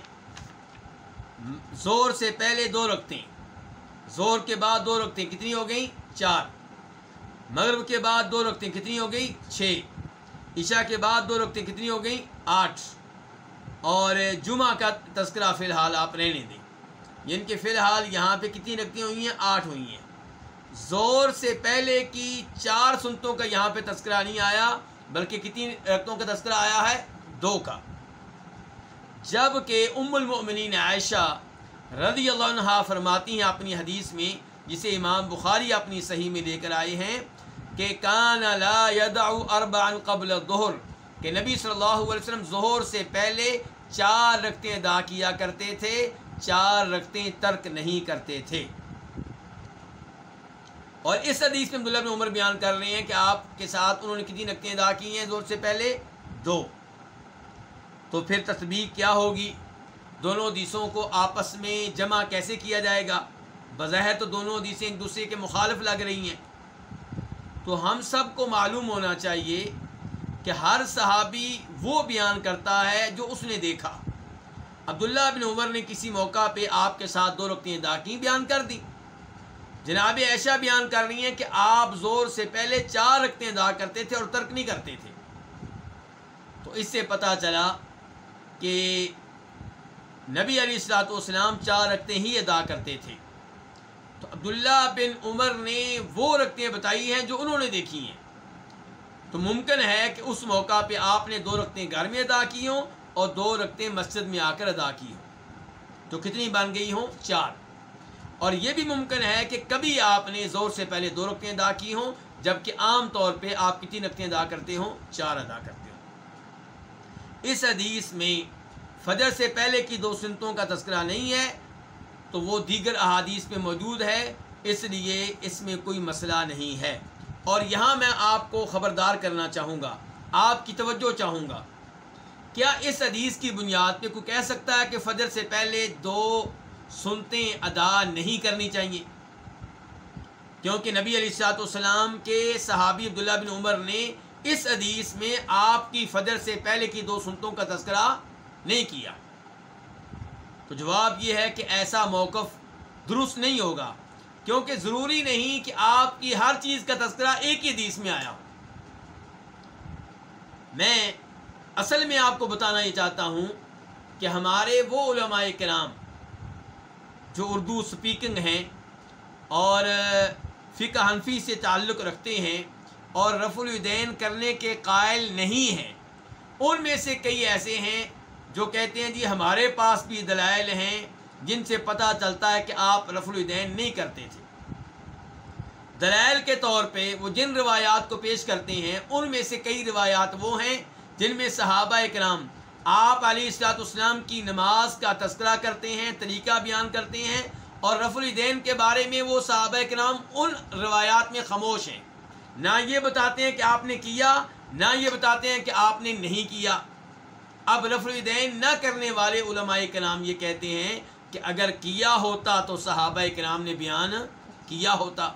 زور سے پہلے دو رکھتے زور کے بعد دو رکھتے کتنی ہو گئیں؟ چار۔ مغرب کے بعد دو رکھتے کتنی ہو گئی چھ۔ عشاء کے بعد دو رکھتے کتنی ہو گئیں؟ آٹھ۔ اور جمعہ کا تذکرہ فی الحال آپ رہنے دیں۔ یعنی کہ فی الحال یہاں پہ کتنی رکھتی ہوئی ہیں؟ آٹھ ہوئی ہیں۔ زور سے پہلے کی چار سنتوں کا یہاں پہ تذکرہ نہیں آیا، بلکہ کتنی رقطوں کا تذکرہ آیا ہے؟ دو کا۔ جبکہ ام المؤمنین عائشہ رضی اللہ عنہ فرماتی ہیں اپنی حدیث میں، جسے امام بخاری اپنی صحیح میں لے کر آئے ہیں، کہ کان لا يدع اربعا قبل الظہر، کہ نبی صلی اللہ علیہ وسلم ظہر سے پہلے چار رکھتے ادا کیا کرتے تھے، چار رکھتے ترک نہیں کرتے تھے۔ اور اس حدیث میں عبداللہ بن عمر بیان کر رہے ہیں کہ آپ کے ساتھ انہوں نے کتنی رکھتے ادا کی ہیں زور سے پہلے؟ دو۔ تو پھر تصویر کیا ہوگی؟ دونوں حدیثوں کو آپس میں جمع کیسے کیا جائے گا؟ بظاہر تو دونوں حدیثیں ایک دوسرے کے مخالف لگ رہی ہیں۔ تو ہم سب کو معلوم ہونا چاہیے کہ ہر صحابی وہ بیان کرتا ہے جو اس نے دیکھا۔ عبداللہ بن عمر نے کسی موقع پہ آپ کے ساتھ دو رکھتی ادا کی بیان کر دی جناب ایشا بیان کر رہی ہیں کہ آپ زور سے پہلے چار رکھتے ادا کرتے تھے اور ترک نہیں کرتے تھے۔ تو اس سے پتہ چلا کہ نبی علیہ السلاۃ والسلام چار رکھتے ہی ادا کرتے تھے۔ تو عبداللہ بن عمر نے وہ رکھتے بتائی ہیں جو انہوں نے دیکھی ہیں۔ تو ممکن ہے کہ اس موقع پہ آپ نے دو رکھتے گھر میں ادا کی ہوں اور دو رکھتے مسجد میں آ کر ادا کی ہوں۔ تو کتنی بن گئی ہوں؟ چار۔ اور یہ بھی ممکن ہے کہ کبھی آپ نے زور سے پہلے دو رکھتے ادا کی ہوں، جبکہ عام طور پہ آپ کتنی رکھتے ادا کرتے ہوں؟ چار ادا کرتے ہوں اس حدیث میں فجر سے پہلے کی دو سنتوں کا تذکرہ نہیں ہے، تو وہ دیگر احادیث میں موجود ہے، اس لیے اس میں کوئی مسئلہ نہیں ہے۔ اور یہاں میں آپ کو خبردار کرنا چاہوں گا، آپ کی توجہ چاہوں گا۔ کیا اس حدیث کی بنیاد پہ کوئی کہہ سکتا ہے کہ فجر سے پہلے دو سنتے ادا نہیں کرنی چاہیے؟ کیونکہ نبی علیہ السلاۃ والسلام کے صحابی عبداللہ بن عمر نے اس حدیث میں آپ کی فجر سے پہلے کی دو سنتوں کا تذکرہ نہیں کیا۔ تو جواب یہ ہے کہ ایسا موقف درست نہیں ہوگا، کیونکہ ضروری نہیں کہ آپ کی ہر چیز کا تذکرہ ایک ہی حدیث میں آیا ہو۔ میں اصل میں آپ کو بتانا یہ چاہتا ہوں کہ ہمارے وہ علماء کرام جو اردو سپیکنگ ہیں اور فقہ حنفی سے تعلق رکھتے ہیں اور رف الدین کرنے کے قائل نہیں ہیں۔ ان میں سے کئی ایسے ہیں جو کہتے ہیں جی ہمارے پاس بھی دلائل ہیں جن سے پتہ چلتا ہے کہ آپ رف الدین نہیں کرتے تھے۔ دلائل کے طور پہ وہ جن روایات کو پیش کرتے ہیں، ان میں سے کئی روایات وہ ہیں جن میں صحابہ اکرام آپ علیہ السلاط اسلام کی نماز کا تذکرہ کرتے ہیں، طریقہ بیان کرتے ہیں اور رف الدین کے بارے میں وہ صحابہ اکرام ان روایات میں خاموش ہیں۔ نہ یہ بتاتے ہیں کہ آپ نے کیا، نہ یہ بتاتے ہیں کہ آپ نے نہیں کیا۔ اب رف الدین نہ کرنے والے علماء کرام یہ کہتے ہیں کہ اگر کیا ہوتا تو صحابہ کرام نے بیان کیا ہوتا۔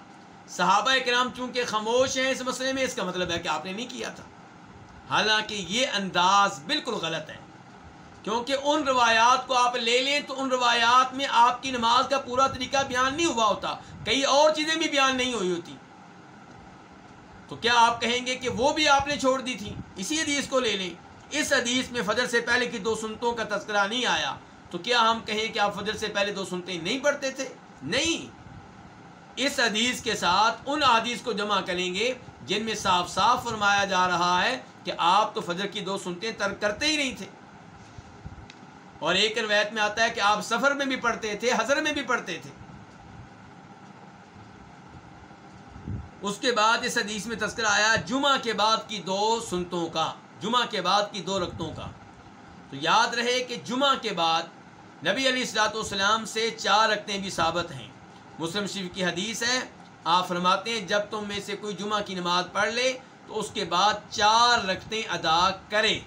صحابہ کرام چونکہ خاموش ہیں اس مسئلے میں، اس کا مطلب ہے کہ آپ نے نہیں کیا تھا۔ حالانکہ یہ انداز بالکل غلط ہے۔ کیونکہ ان روایات کو آپ لے لیں تو ان روایات میں آپ کی نماز کا پورا طریقہ بیان نہیں ہوا ہوتا۔ کئی اور چیزیں بھی بیان نہیں ہوئی ہوتی۔ تو کیا آپ کہیں گے کہ وہ بھی آپ نے چھوڑ دی تھی؟ اسی حدیث کو لے لیں۔ اس حدیث میں فجر سے پہلے کی دو سنتوں کا تذکرہ نہیں آیا۔ تو کیا ہم کہیں کہ آپ فجر سے پہلے دو سنتے نہیں پڑھتے تھے؟ نہیں۔ اس حدیث کے ساتھ ان حدیث کو جمع کریں گے جن میں صاف صاف فرمایا جا رہا ہے کہ آپ تو فجر کی دو سنتے ترک کرتے ہی نہیں تھے۔ اور ایک روایت میں آتا ہے کہ آپ سفر میں بھی پڑھتے تھے، حضر میں بھی پڑھتے تھے۔ اس کے بعد اس حدیث میں تذکرہ آیا جمعہ کے بعد کی دو سنتوں کا، جمعہ کے بعد کی دو رقطوں کا۔ تو یاد رہے کہ جمعہ کے بعد نبی علی السلاۃ والسلام سے چار رقطیں بھی ثابت ہیں۔ مسلم شریف کی حدیث ہے، آپ فرماتے ہیں، جب تم میں سے کوئی جمعہ کی نماز پڑھ لے، تو اس کے بعد چار رقطیں ادا کرے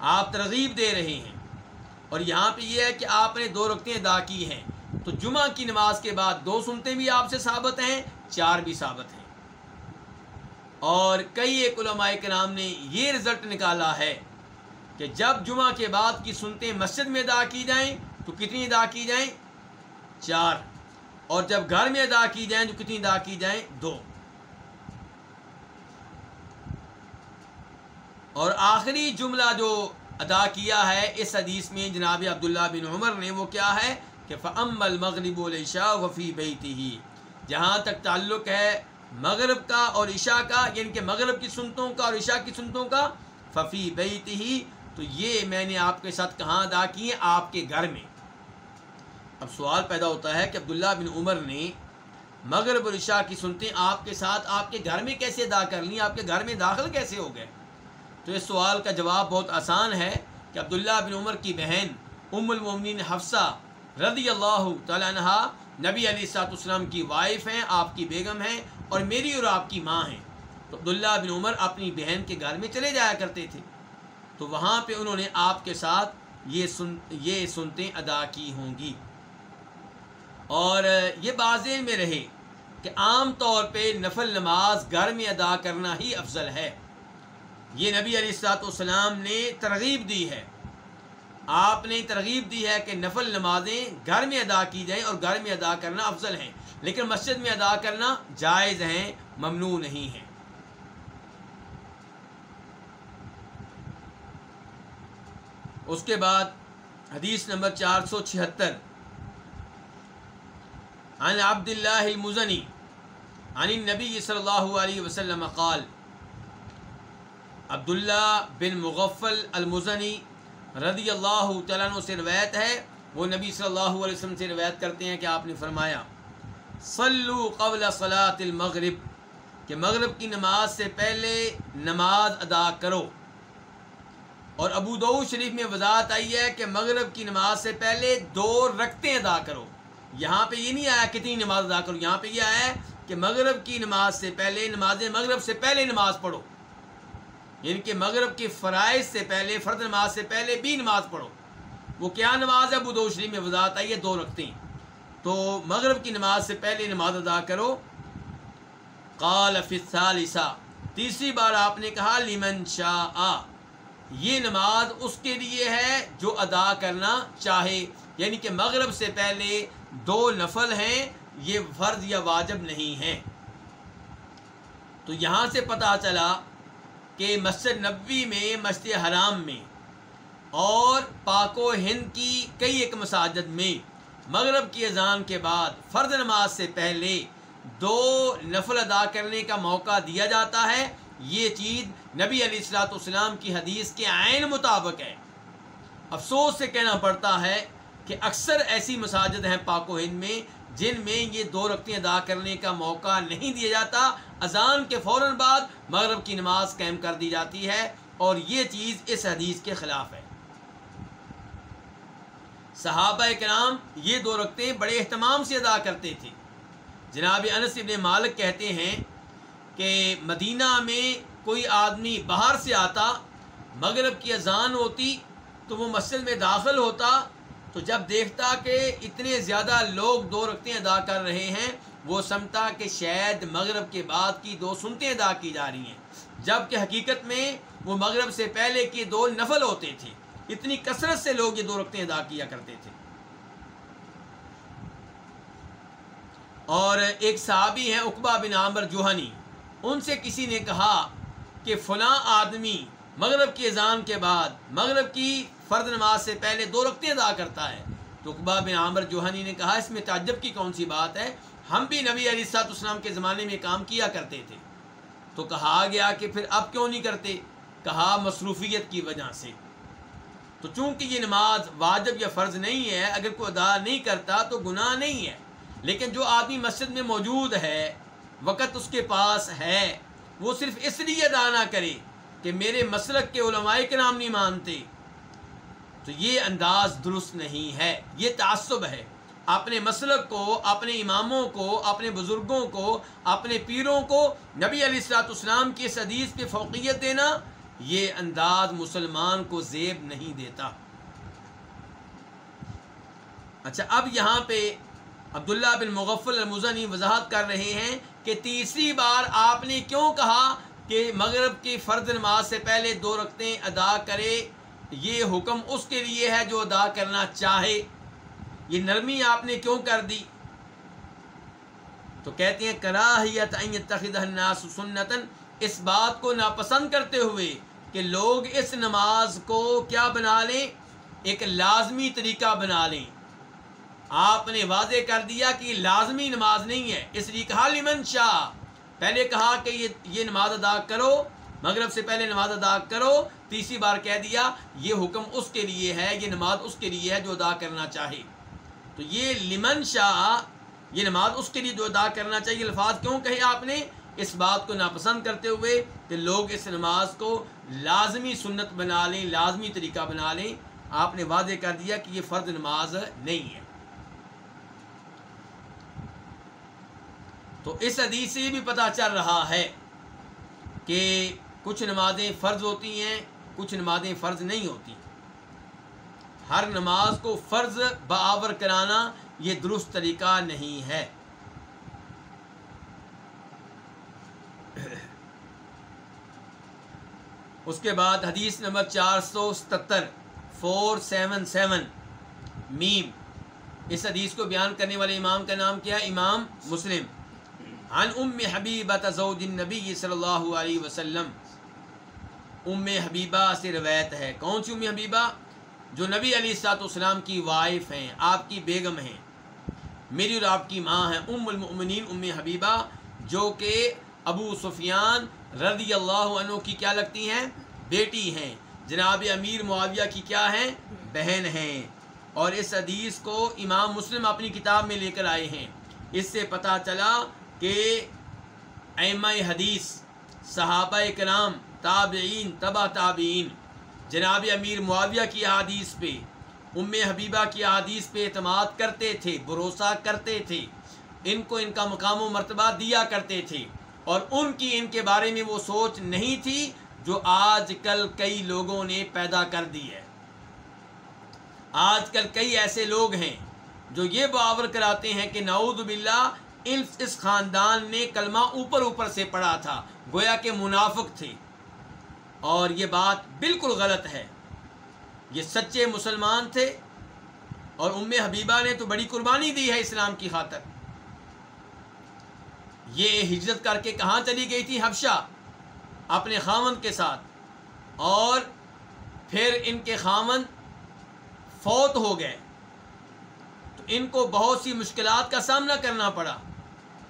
آپ ترغیب دے رہے ہیں۔ اور یہاں پہ یہ ہے کہ آپ نے دو رقطیں ادا کی ہیں۔ تو جمعہ کی نماز کے بعد دو سنتے بھی آپ سے ثابت ہیں چار بھی ثابت ہیں۔ اور کئی ایک علماء کے نام نے یہ رزلٹ نکالا ہے کہ جب جمعہ کے بعد کی سنتے مسجد میں ادا کی جائیں تو کتنی ادا کی جائیں؟ چار۔ اور جب گھر میں ادا کی جائیں تو کتنی ادا کی جائیں؟ دو۔ اور آخری جملہ جو ادا کیا ہے اس حدیث میں جناب عبداللہ بن عمر نے وہ کیا ہے کہ فعم المغرب الشا وفی بیتی ہی جہاں تک تعلق ہے مغرب کا اور عشاء کا یعنی کہ مغرب کی سنتوں کا اور عشاء کی سنتوں کا، ففی بیت ہی، تو یہ میں نے آپ کے ساتھ کہاں ادا کیے آپ کے گھر میں۔ اب سوال پیدا ہوتا ہے کہ عبداللہ بن عمر نے مغرب اور عشاء کی سنتیں آپ کے ساتھ آپ کے گھر میں کیسے ادا کر لیں؟ آپ کے گھر میں داخل کیسے ہو گئے؟ تو اس سوال کا جواب بہت آسان ہے کہ عبداللہ بن عمر کی بہن ام المومنین حفصہ رضی اللہ تعالیٰ عنہ نبی علی سات اسلام کی وائف ہیں، آپ کی بیگم ہیں اور میری اور آپ کی ماں ہیں۔ تو عبداللہ بن عمر اپنی بہن کے گھر میں چلے جایا کرتے تھے۔ تو وہاں پہ انہوں نے آپ کے ساتھ یہ سن، یہ سنتیں ادا کی ہوں گی۔ اور یہ بازے میں رہے کہ عام طور پہ نفل نماز گھر میں ادا کرنا ہی افضل ہے۔ یہ نبی علیہ السلاۃ والسلام نے ترغیب دی ہے۔ آپ نے ترغیب دی ہے کہ نفل نمازیں گھر میں ادا کی جائیں اور گھر میں ادا کرنا افضل ہیں، لیکن مسجد میں ادا کرنا جائز ہیں، ممنوع نہیں ہیں۔ اس کے بعد حدیث نمبر چار سو چھہتر۔ عن عبد اللہ المزنی، عن النبی صلی اللہ علیہ وسلم قال، عبداللہ بن مغفل المزنی رضی اللہ تعالیٰ عنہ سے روایت ہے، وہ نبی صلی اللہ علیہ وسلم سے روایت کرتے ہیں کہ آپ نے فرمایا، صلو قبل صلاة المغرب، کہ مغرب کی نماز سے پہلے نماز ادا کرو۔ اور ابو دو شریف میں وضاحت آئی ہے کہ مغرب کی نماز سے پہلے دو رکھتے ادا کرو۔ یہاں پہ یہ نہیں آیا کتنی نماز ادا کرو، یہاں پہ یہ آیا ہے کہ مغرب کی نماز سے پہلے نماز مغرب سے پہلے نماز پڑھو۔ یعنی کہ مغرب کی فرائض سے پہلے، فرد نماز سے پہلے بھی نماز پڑھو۔ وہ کیا نماز ہے؟ ابو دو شریف میں وضاحت آئی ہے، دو رکھتے ہیں۔ تو مغرب کی نماز سے پہلے نماز ادا کرو۔ قال فی تیسری بار آپ نے کہا، لمن شاء۔ یہ نماز اس کے لیے ہے جو ادا کرنا چاہے۔ یعنی کہ مغرب سے پہلے دو نفل ہیں، یہ فرض یا واجب نہیں ہیں۔ تو یہاں سے پتہ چلا کہ مسجد نبوی میں، مسجد حرام میں اور پاک و ہند کی کئی ایک مساجد میں مغرب کی اذان کے بعد فرض نماز سے پہلے دو نفل ادا کرنے کا موقع دیا جاتا ہے۔ یہ چیز نبی علیہ السلاۃ والسلام کی حدیث کے عین مطابق ہے۔ افسوس سے کہنا پڑتا ہے کہ اکثر ایسی مساجد ہیں پاک و ہند میں جن میں یہ دو رقطیں ادا کرنے کا موقع نہیں دیا جاتا، اذان کے فوراً بعد مغرب کی نماز قائم کر دی جاتی ہے اور یہ چیز اس حدیث کے خلاف ہے۔ صحابہ کرام یہ دو رقطیں بڑے اہتمام سے ادا کرتے تھے۔ جناب انس ابن مالک کہتے ہیں کہ مدینہ میں کوئی آدمی باہر سے آتا، مغرب کی اذان ہوتی تو وہ مسجد میں داخل ہوتا تو جب دیکھتا کہ اتنے زیادہ لوگ دو رکھتے ادا کر رہے ہیں، وہ سمتا کہ شاید مغرب کے بعد کی دو سنتیں ادا کی جا رہی ہیں۔ جبکہ حقیقت میں وہ مغرب سے پہلے کی دو نفل ہوتے تھے۔ اتنی کثرت سے لوگ یہ دو رکھتے ادا کیا کرتے تھے۔ اور ایک صحابی ہیں اقبا بن عامر جوہنی۔ ان سے کسی نے کہا کہ فلاں آدمی مغرب کی اذان کے بعد، مغرب کی فرد نماز سے پہلے دو رقطیں ادا کرتا ہے۔ تو اقبا بن عامر جوہنی نے کہا، اس میں تعجب کی کون سی بات ہے؟ ہم بھی نبی علی سات اسلام کے زمانے میں کام کیا کرتے تھے۔ تو کہا گیا کہ پھر اب کیوں نہیں کرتے؟ کہا مصروفیت کی وجہ سے۔ تو چونکہ یہ نماز واجب یا فرض نہیں ہے، اگر کوئی ادا نہیں کرتا تو گناہ نہیں ہے۔ لیکن جو آدمی مسجد میں موجود ہے، وقت اس کے پاس ہے، وہ صرف اس لیے ادا نہ کرے کہ میرے مسلک کے علماء کے نام نہیں مانتے۔ تو یہ انداز درست نہیں ہے، یہ تعصب ہے۔ اپنے مسلک کو، اپنے اماموں کو، اپنے بزرگوں کو، اپنے پیروں کو نبی علیہ السلاۃ اسلام کی اس حدیث پہ فوقیت دینا یہ انداز مسلمان کو زیب نہیں دیتا۔ اچھا اب یہاں پہ عبداللہ بن مغفل المزنی وضاحت کر رہے ہیں کہ تیسری بار آپ نے کیوں کہا کہ مغرب کی فرد نماز سے پہلے دو رکھتے ادا کرے یہ حکم اس کے لیے ہے جو ادا کرنا چاہے۔ یہ نرمی آپ نے کیوں کر دی؟ تو کہتے ہیں، کراہیت الناس سنتن اس بات کو ناپسند کرتے ہوئے کہ لوگ اس نماز کو کیا بنا لیں؟ ایک لازمی طریقہ بنا لیں۔ آپ نے واضح کر دیا کہ یہ لازمی نماز نہیں ہے۔ اس لیے کہا، لمن شاہ۔ پہلے کہا کہ یہ یہ نماز ادا کرو۔ مغرب سے پہلے نماز ادا کرو، تیسری بار کہہ دیا، یہ حکم اس کے لیے ہے، یہ نماز اس کے لیے ہے جو ادا کرنا چاہے۔ تو یہ لمن شاہ، یہ نماز اس کے لیے جو ادا کرنا چاہیے الفاظ کیوں کہے آپ نے؟ اس بات کو ناپسند کرتے ہوئے کہ لوگ اس نماز کو لازمی سنت بنا لیں، لازمی طریقہ بنا لیں۔ آپ نے واضح کر دیا کہ یہ فرد نماز نہیں ہے۔ تو اس حدیث سے یہ بھی پتہ چل رہا ہے کہ کچھ نمازیں فرض ہوتی ہیں، کچھ نمازیں فرض نہیں ہوتی۔ ہر نماز کو فرض باور کرانا یہ درست طریقہ نہیں ہے۔ اس کے بعد حدیث نمبر چار سو ستر فور سیون سیون میم۔ اس حدیث کو بیان کرنے والے امام کا نام کیا؟ امام مسلم۔ عن ام حبیبہ زوج النبی صلی اللہ علیہ وسلم۔ ام حبیبہ سے روایت ہے۔ کون سی ام حبیبہ؟ جو نبی علی السلاط والسلام کی وائف ہیں، آپ کی بیگم ہیں۔ میری اور آپ کی ماں ہیں۔ ام المؤمنین، ام حبیبہ، جو کہ ابو سفیان رضی اللہ عنہ کی کیا لگتی ہیں؟ بیٹی ہیں۔ جناب امیر معاویہ کی کیا ہیں؟ بہن ہیں۔ اور اس حدیث کو امام مسلم اپنی کتاب میں لے کر آئے ہیں۔ اس سے پتہ چلا کہ ایمہ حدیث، صحابہ کرام تابعین تبا تابعین۔ جناب امیر معاویہ کی حدیث پہ، ام حبیبہ کی حدیث پہ اعتماد کرتے تھے، بھروسہ کرتے تھے۔ ان کو ان کا مقام و مرتبہ دیا کرتے تھے۔ اور ان کی ان کے بارے میں وہ سوچ نہیں تھی جو آج کل کئی لوگوں نے پیدا کر دی ہے۔ آج کل کئی ایسے لوگ ہیں جو یہ باور کراتے ہیں کہ نعوذ باللہ اس خاندان نے کلمہ اوپر اوپر سے پڑھا تھا، گویا کہ منافق تھے۔ اور یہ بات بالکل غلط ہے۔ یہ سچے مسلمان تھے اور ام حبیبہ نے تو بڑی قربانی دی ہے اسلام کی خاطر۔ یہ ہجرت کر کے کہاں چلی گئی تھی حبشہ؟ اپنے خامن کے ساتھ۔ اور پھر ان کے خامن فوت ہو گئے۔ تو ان کو بہت سی مشکلات کا سامنا کرنا پڑا۔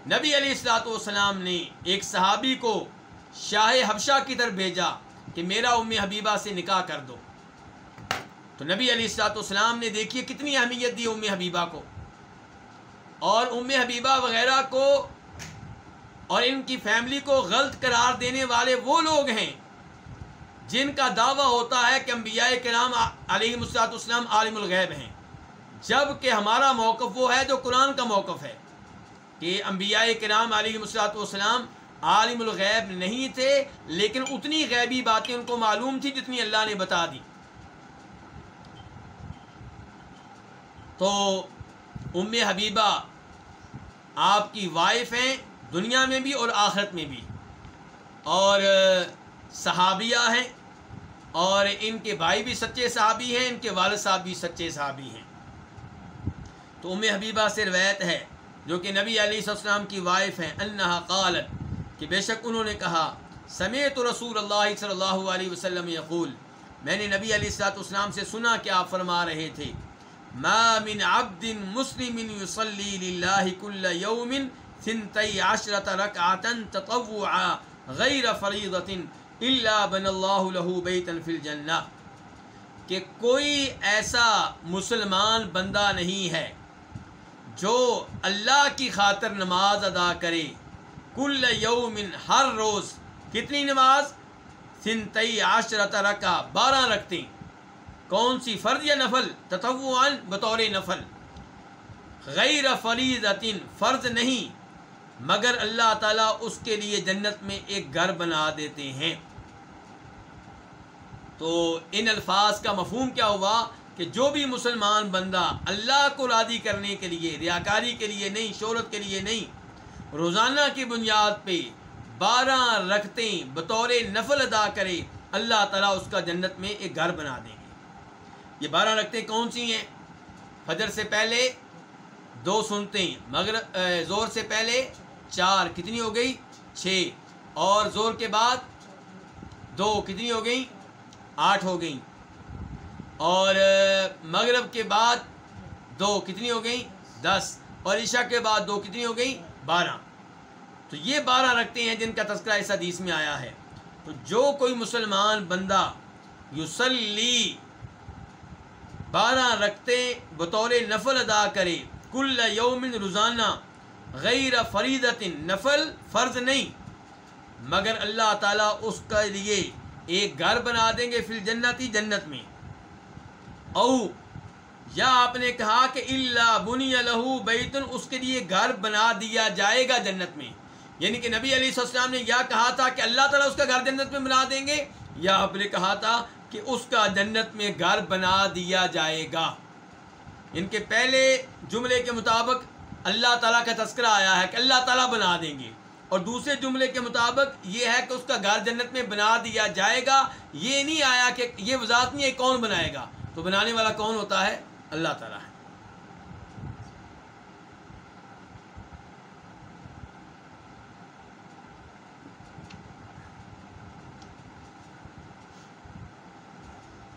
نبی علیہ السلاۃ والسلام نے ایک صحابی کو شاہ حبشہ کی طرف بھیجا۔ کہ میرا ام حبیبہ سے نکاح کر دو۔ تو نبی علیہ السلاۃ والسلام نے دیکھیے کتنی اہمیت دی ام حبیبہ کو۔ اور ام حبیبہ وغیرہ کو اور ان کی فیملی کو غلط قرار دینے والے وہ لوگ ہیں جن کا دعویٰ ہوتا ہے کہ انبیاء کرام علیہ مسلاط اسلام عالم الغیب ہیں۔ جبکہ ہمارا موقف وہ ہے جو قرآن کا موقف ہے کہ انبیاء کرام علیہ مسلاط والسلام عالم الغیب نہیں تھے، لیکن اتنی غیبی باتیں ان کو معلوم تھی جتنی اللہ نے بتا دی۔ تو ام حبیبہ، آپ کی وائف ہیں دنیا میں بھی اور آخرت میں بھی۔ اور صحابیہ ہیں، اور ان کے بھائی بھی سچے صحابی ہیں، ان کے والد صاحب بھی سچے صحابی ہیں۔ تو ام حبیبہ سے روایت ہے، جو کہ نبی علیہ السلام کی وائف ہیں، انہا قالت کہ بے شک انہوں نے کہا، سمیت رسول اللہ صلی اللہ علیہ وسلم یقول، میں نے نبی علیہ السلاۃ اسلام سے سنا کہ آپ فرما رہے تھے، ما من عبد مسلم يصلي لله كل يوم ثنتي عشرة ركعة تطوعا غير فريضة اللہ بن اللہ لہو بیتن فی الجنہ۔ کہ کوئی ایسا مسلمان بندہ نہیں ہے جو اللہ کی خاطر نماز ادا کرے۔ کل یومن ہر روز کتنی نماز؟ سنتئی عشرت رکا بارہ رکھتے کون سی فرض یا نفل؟ تطوعا بطور نفل۔ غیر فریضتن فرض نہیں، مگر اللہ تعالیٰ اس کے لیے جنت میں ایک گھر بنا دیتے ہیں۔ تو ان الفاظ کا مفہوم کیا ہوا کہ جو بھی مسلمان بندہ اللہ کو رادی کرنے کے لیے ریاکاری کے لیے نہیں، شہرت کے لیے نہیں روزانہ کی بنیاد پہ بارہ رکھتے بطور نفل ادا کرے، اللہ تعالیٰ اس کا جنت میں ایک گھر بنا دیں گے۔ یہ بارہ رکھتے کون سی ہیں؟ فجر سے پہلے دو سنتے ہیں مگر زور سے پہلے چار، کتنی ہو گئی؟ چھ۔ اور زور کے بعد دو، کتنی ہو گئی آٹھ ہو گئیں۔ اور مغرب کے بعد دو، کتنی ہو گئیں؟ دس۔ اور عشاء کے بعد دو، کتنی ہو گئیں؟ بارہ۔ تو یہ بارہ رکھتے ہیں جن کا تذکرہ اس حدیث میں آیا ہے۔ تو جو کوئی مسلمان بندہ یوسلی بارہ رکھتے بطور نفل ادا کرے، کل یومن روزانہ غیر فریدت نفل فرض نہیں، مگر اللہ تعالیٰ اس کے لیے ایک گھر بنا دیں گے فل جنتی جنت میں۔ او یا آپ نے کہا کہ اللہ بنی لہو بیتن اس کے لیے گھر بنا دیا جائے گا جنت میں۔ یعنی کہ نبی علیہ السلام نے یا کہا تھا کہ اللہ تعالیٰ اس کا گھر جنت میں بنا دیں گے، یا آپ نے کہا تھا کہ اس کا جنت میں گھر بنا دیا جائے گا۔ ان کے پہلے جملے کے مطابق اللہ تعالیٰ کا تذکرہ آیا ہے کہ اللہ تعالیٰ بنا دیں گے۔ اور دوسرے جملے کے مطابق یہ ہے کہ اس کا گھر جنت میں بنا دیا جائے گا۔ یہ نہیں آیا کہ یہ وضاحت نہیں ہے کون بنائے گا۔ تو بنانے والا کون ہوتا ہے؟ اللہ تعالیٰ ہے۔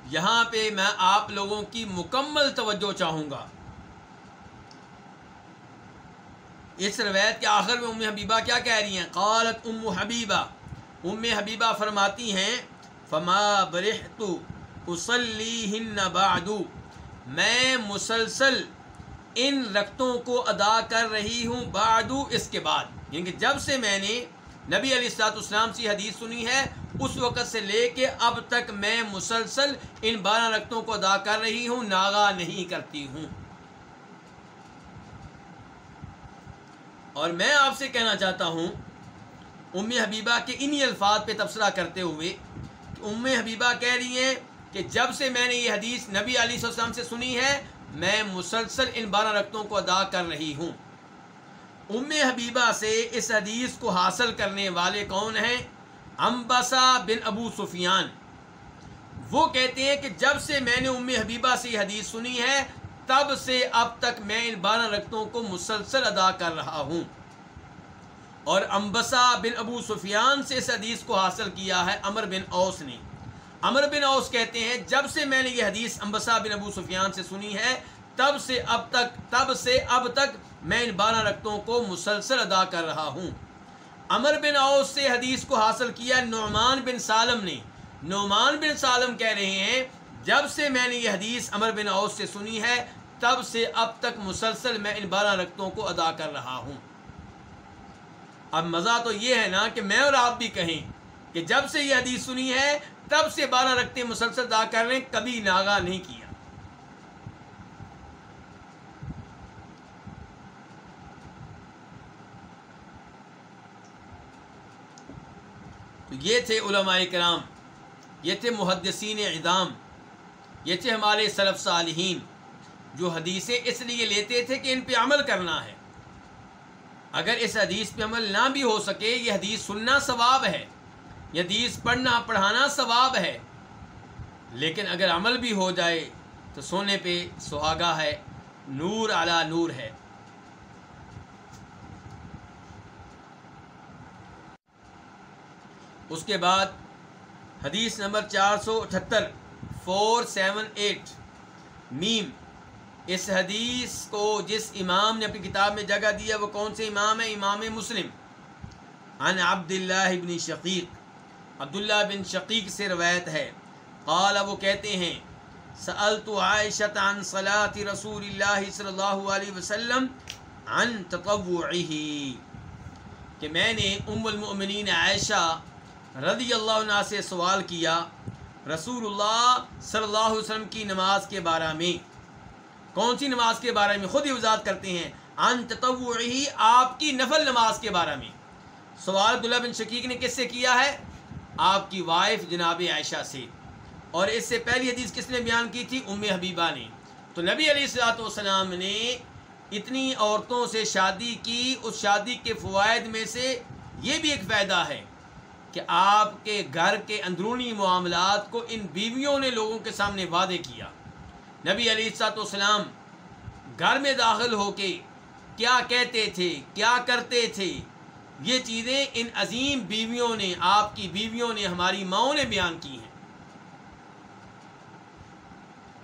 یہاں پہ میں آپ لوگوں کی مکمل توجہ چاہوں گا۔ اس روایت کے آخر میں ام حبیبہ کیا کہہ رہی ہیں؟ قالت ام حبیبہ۔ ام حبیبہ فرماتی ہیں، فما برحت اسلیہن بعد۔ میں مسلسل ان رقطوں کو ادا کر رہی ہوں بعد اس کے بعد۔ یعنی کہ جب سے میں نے نبی علیہ السلاط اسلام سے حدیث سنی ہے، اس وقت سے لے کے اب تک میں مسلسل ان بارہ رقطوں کو ادا کر رہی ہوں، ناغا نہیں کرتی ہوں۔ اور میں آپ سے کہنا چاہتا ہوں ام حبیبہ کے انہی الفاظ پہ تبصرہ کرتے ہوئے کہ ام حبیبہ کہہ رہی ہیں کہ جب سے میں نے یہ حدیث نبی علیہ السلام سے سنی ہے، میں مسلسل ان بارہ رقطوں کو ادا کر رہی ہوں۔ ام حبیبہ سے اس حدیث کو حاصل کرنے والے کون ہیں؟ امبسا بن ابو سفیان۔ وہ کہتے ہیں کہ جب سے میں نے ام حبیبہ سے یہ حدیث سنی ہے، تب سے اب تک میں ان بارہ رقطوں کو مسلسل ادا کر رہا ہوں۔ اور امبسا بن ابو سفیان سے اس حدیث کو حاصل کیا ہے امر بن اوس نے۔ امر بن اوس کہتے ہیں، جب سے میں نے یہ حدیث امبسا بن ابو سفیان سے سنی ہے، تب سے اب تک، تب سے اب تک میں ان بارہ رقطوں کو مسلسل ادا کر رہا ہوں۔ امر بن اوس سے حدیث کو حاصل کیا نعمان بن سالم نے۔ نعمان بن سالم کہہ رہے ہیں، جب سے میں نے یہ حدیث امر بن اوس سے سنی ہے، تب سے اب تک مسلسل میں ان بارہ رقطوں کو ادا کر رہا ہوں۔ اب مزہ تو یہ ہے نا کہ میں اور آپ بھی کہیں کہ جب سے یہ حدیث سنی ہے تب سے بارہ رقطیں مسلسل ادا کر رہے ہیں، کبھی ناگا نہیں کیا۔ تو یہ تھے علماء کرام، یہ تھے محدثین اعدام یہ تھے ہمارے صرف صالحین جو حدیثیں اس لیے لیتے تھے کہ ان پہ عمل کرنا ہے۔ اگر اس حدیث پہ عمل نہ بھی ہو سکے، یہ حدیث سننا ثواب ہے۔ یہ حدیث پڑھنا، پڑھانا ثواب ہے۔ لیکن اگر عمل بھی ہو جائے تو سونے پہ سہاگا ہے، نور اعلیٰ نور ہے۔ اس کے بعد حدیث نمبر چار سو اٹھتر، فور سیون ایٹ، میم۔ اس حدیث کو جس امام نے اپنی کتاب میں جگہ دیا وہ کون سے امام ہے؟ امام مسلم۔ عن عبداللہ بن شقیق۔ عبداللہ بن شقیق سے روایت ہے۔ قال، وہ کہتے ہیں، سألت عائشة عن صلاة رسول اللہ صلی اللہ علیہ وسلم عن تطوعه، کہ میں نے ام المؤمنین عائشہ رضی اللہ عنہ سے سوال کیا، رسول اللہ صلی اللہ علیہ وسلم کی نماز کے بارے میں۔ کون سی نماز کے بارے میں خود ہی وضاحت کرتے ہیں؟ ان تطوعی آپ کی نفل نماز کے بارے میں۔ سوال عبداللہ بن شکیق نے کس سے کیا ہے؟ آپ کی وائف جناب عائشہ سے۔ اور اس سے پہلی حدیث کس نے بیان کی تھی؟ ام حبیبہ نے۔ تو نبی علیہ السلاۃ والسلام نے اتنی عورتوں سے شادی کی، اس شادی کے فوائد میں سے یہ بھی ایک فائدہ ہے کہ آپ کے گھر کے اندرونی معاملات کو ان بیویوں نے لوگوں کے سامنے وعدے کیا۔ نبی علی سات وسلام گھر میں داخل ہو کے کیا کہتے تھے، کیا کرتے تھے یہ چیزیں ان عظیم بیویوں نے، آپ کی بیویوں نے، ہماری ماؤں نے بیان کی ہیں۔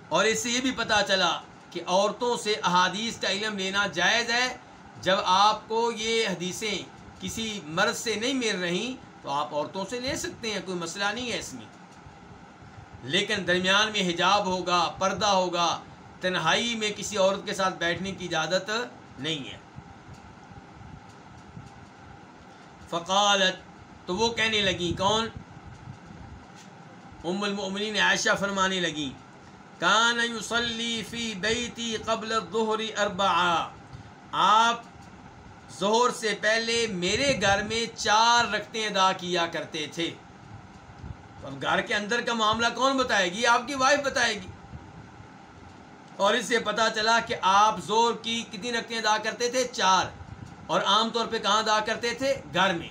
اور اس سے یہ بھی پتہ چلا کہ عورتوں سے احادیث کا علم لینا جائز ہے۔ جب آپ کو یہ حدیثیں کسی مرض سے نہیں مل رہی، تو آپ عورتوں سے لے سکتے ہیں، کوئی مسئلہ نہیں ہے اس میں۔ لیکن درمیان میں حجاب ہوگا، پردہ ہوگا، تنہائی میں کسی عورت کے ساتھ بیٹھنے کی اجازت نہیں ہے۔ فقالت، تو وہ کہنے لگی، کون؟ ام المؤمنین عائشہ فرمانے لگی، کان یصلی فی بیتی قبل الظہر اربعا۔ آپ ظہر سے پہلے میرے گھر میں چار رکھتے ادا کیا کرتے تھے۔ اب گھر کے اندر کا معاملہ کون بتائے گی؟ آپ کی وائف بتائے گی۔ اور اس سے پتا چلا کہ آپ زور کی کتنی رکھتے ادا کرتے تھے؟ چار۔ اور عام طور پہ کہاں ادا کرتے تھے؟ گھر میں۔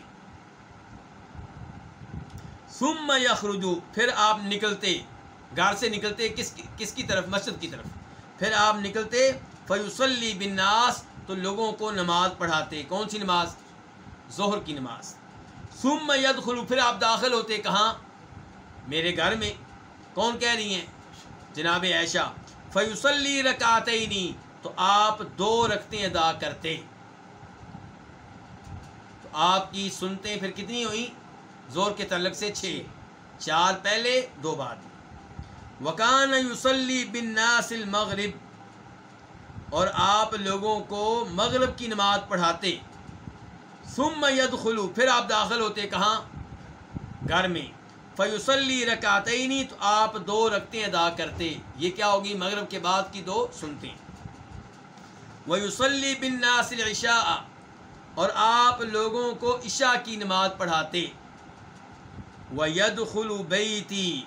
ثم یخرجو، پھر آپ نکلتے۔ گھر سے نکلتے کس کس کی طرف؟ مسجد کی طرف۔ پھر آپ نکلتے فیوسلی بناس تو لوگوں کو نماز پڑھاتے۔ کون سی نماز؟ ظہر کی نماز۔ ثم یدخلو، پھر آپ داخل ہوتے۔ کہاں؟ میرے گھر میں۔ کون کہہ رہی ہیں؟ جناب عائشہ۔ فیوسلی رکاتے تو آپ دو رکھتے ادا کرتے۔ آپ کی سنتے پھر کتنی ہوئی؟ زور کے تعلق سے چھ۔ چار پہلے، دو بعد۔ وکان یوسلی بن ناسل مغرب اور آپ لوگوں کو مغرب کی نماز پڑھاتے۔ ثم یدخلو، پھر آپ داخل ہوتے کہاں؟ گھر میں۔ فیوسلی رکاتینی تو آپ دو رکھتے ادا کرتے۔ یہ کیا ہوگی؟ مغرب کے بعد کی دو سنتے ویوسلی بن ناصر عشاء اور آپ لوگوں کو عشاء کی نماز پڑھاتے۔ وید خلو بیتی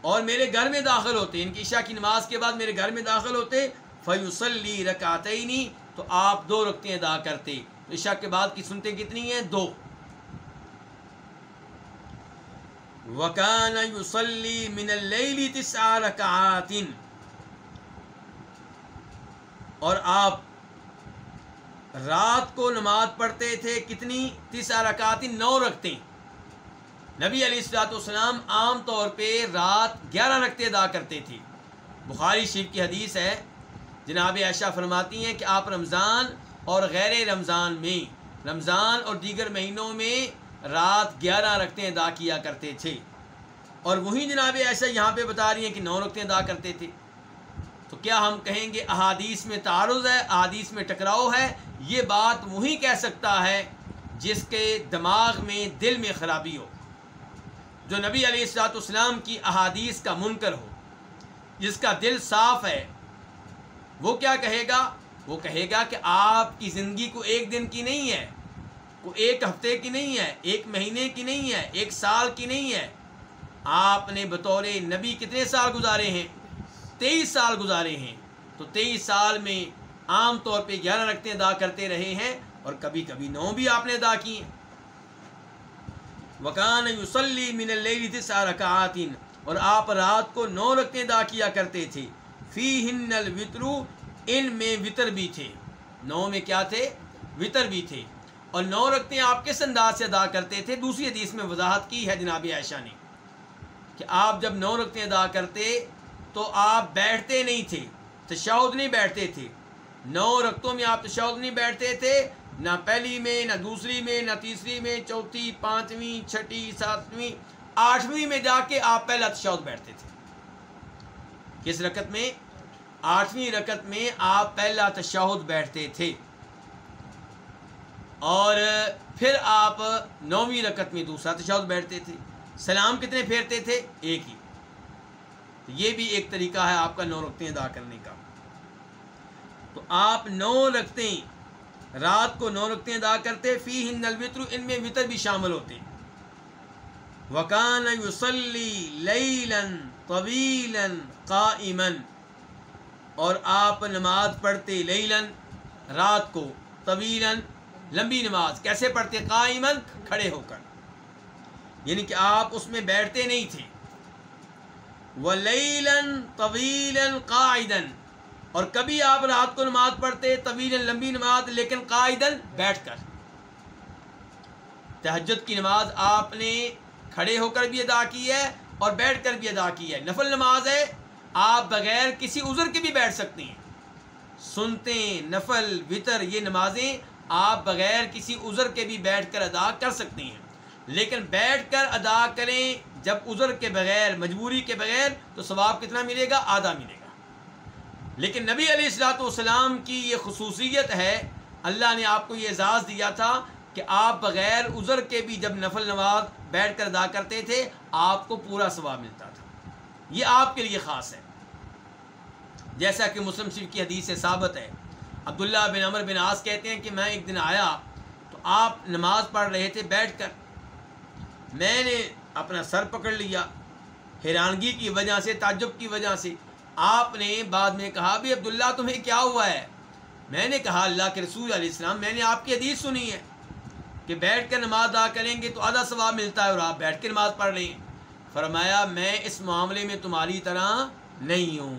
اور میرے گھر میں داخل ہوتے۔ ان کی عشاء کی نماز کے بعد میرے گھر میں داخل ہوتے۔ فیوسلی رکاتینی تو آپ دو رکھتے ادا کرتے۔ عشاء کے بعد کی سنتے کتنی ہیں؟ دو۔ وکان یوسلی من اللیل تسع رکعات اور آپ رات کو نماز پڑھتے تھے، کتنی؟ تیسرا رکعت نو رکھتے۔ نبی علیہ السلاۃ والسلام عام طور پہ رات گیارہ رکھتے ادا کرتے تھے۔ بخاری شریف کی حدیث ہے، جناب عائشہ فرماتی ہیں کہ آپ رمضان اور غیر رمضان میں، رمضان اور دیگر مہینوں میں رات گیارہ رکھتے ادا کیا کرتے تھے۔ اور وہی جناب ایسا یہاں پہ بتا رہی ہیں کہ نو رکھتے ادا کرتے تھے۔ تو کیا ہم کہیں گے احادیث میں تعارض ہے، احادیث میں ٹکراؤ ہے؟ یہ بات وہی کہہ سکتا ہے جس کے دماغ میں دل میں خرابی ہو، جو نبی علیہ السلاۃ اسلام کی احادیث کا منکر ہو۔ جس کا دل صاف ہے، وہ کیا کہے گا؟ وہ کہے گا کہ آپ کی زندگی کو ایک دن کی نہیں ہے، کو ایک ہفتے کی نہیں ہے، ایک مہینے کی نہیں ہے، ایک سال کی نہیں ہے۔ آپ نے بطور نبی کتنے سال گزارے ہیں؟ تیئیس سال گزارے ہیں۔ تو تیئیس سال میں عام طور پہ گیارہ رکھتے ادا کرتے رہے ہیں اور کبھی کبھی نو بھی آپ نے ادا کی ہیں۔ وکان یوسلی من تسع رکعات اور آپ رات کو نو رکھتے ادا کیا کرتے تھے۔ فی ہن الوترو ان میں وطر بھی تھے۔ نو میں کیا تھے؟ وطر بھی تھے۔ اور نو رکھتے آپ کس انداز سے ادا کرتے تھے؟ دوسری حدیث میں وضاحت کی ہے جناب عائشہ نے کہ آپ جب نو رکھتے ادا کرتے تو آپ بیٹھتے نہیں تھے، تشہد نہیں بیٹھتے تھے۔ نو رقطوں میں آپ تشہد نہیں بیٹھتے تھے، نہ پہلی میں، نہ دوسری میں، نہ تیسری میں، چوتھی، پانچویں، چھٹی، ساتویں، آٹھویں میں جا کے آپ پہلا تشہد بیٹھتے تھے۔ کس رکت میں؟ آٹھویں رکت میں آپ پہلا تشہد بیٹھتے تھے۔ اور پھر آپ نویں رکت میں دوسرا تشہد بیٹھتے تھے۔ سلام کتنے پھیرتے تھے؟ ایک ہی۔ یہ بھی ایک طریقہ ہے آپ کا نو رکھتے ادا کرنے کا۔ تو آپ نو رکھتے رات کو نو رکھتے ادا کرتے فی ہند الوطر ان میں وطر بھی شامل ہوتے وکان یوسلی لیلن طویلن قائمن اور آپ نماز پڑھتے لیلن رات کو طویلن لمبی نماز۔ کیسے پڑھتے؟ قائمن کھڑے ہو کر۔ یعنی کہ آپ اس میں بیٹھتے نہیں تھے۔ وہ لیلن طویل اور کبھی آپ رات کو نماز پڑھتے طویل لمبی نماز، لیکن قائدن بیٹھ کر۔ تہجد کی نماز آپ نے کھڑے ہو کر بھی ادا کی ہے اور بیٹھ کر بھی ادا کی ہے۔ نفل نماز ہے، آپ بغیر کسی عذر کے بھی بیٹھ سکتے ہیں۔ سنتے، نفل، وطر، یہ نمازیں آپ بغیر کسی عذر کے بھی بیٹھ کر ادا کر سکتے ہیں۔ لیکن بیٹھ کر ادا کریں جب عذر کے بغیر، مجبوری کے بغیر تو ثواب کتنا ملے گا؟ آدھا ملے گا۔ لیکن نبی علیہ السلاۃ والسلام کی یہ خصوصیت ہے، اللہ نے آپ کو یہ اعزاز دیا تھا کہ آپ بغیر عذر کے بھی جب نفل نواز بیٹھ کر ادا کرتے تھے، آپ کو پورا ثواب ملتا تھا۔ یہ آپ کے لیے خاص ہے۔ جیسا کہ مسلم شریف کی حدیث سے ثابت ہے، عبداللہ بن عمر بن آس کہتے ہیں کہ میں ایک دن آیا تو آپ نماز پڑھ رہے تھے بیٹھ کر۔ میں نے اپنا سر پکڑ لیا، حیرانگی کی وجہ سے، تعجب کی وجہ سے۔ آپ نے بعد میں کہا بھی، عبداللہ، تمہیں کیا ہوا ہے؟ میں نے کہا، اللہ کے رسول علیہ السلام، میں نے آپ کی حدیث سنی ہے کہ بیٹھ کر نماز ادا کریں گے تو آدھا ثواب ملتا ہے اور آپ بیٹھ کے نماز پڑھ رہے ہیں۔ فرمایا، میں اس معاملے میں تمہاری طرح نہیں ہوں۔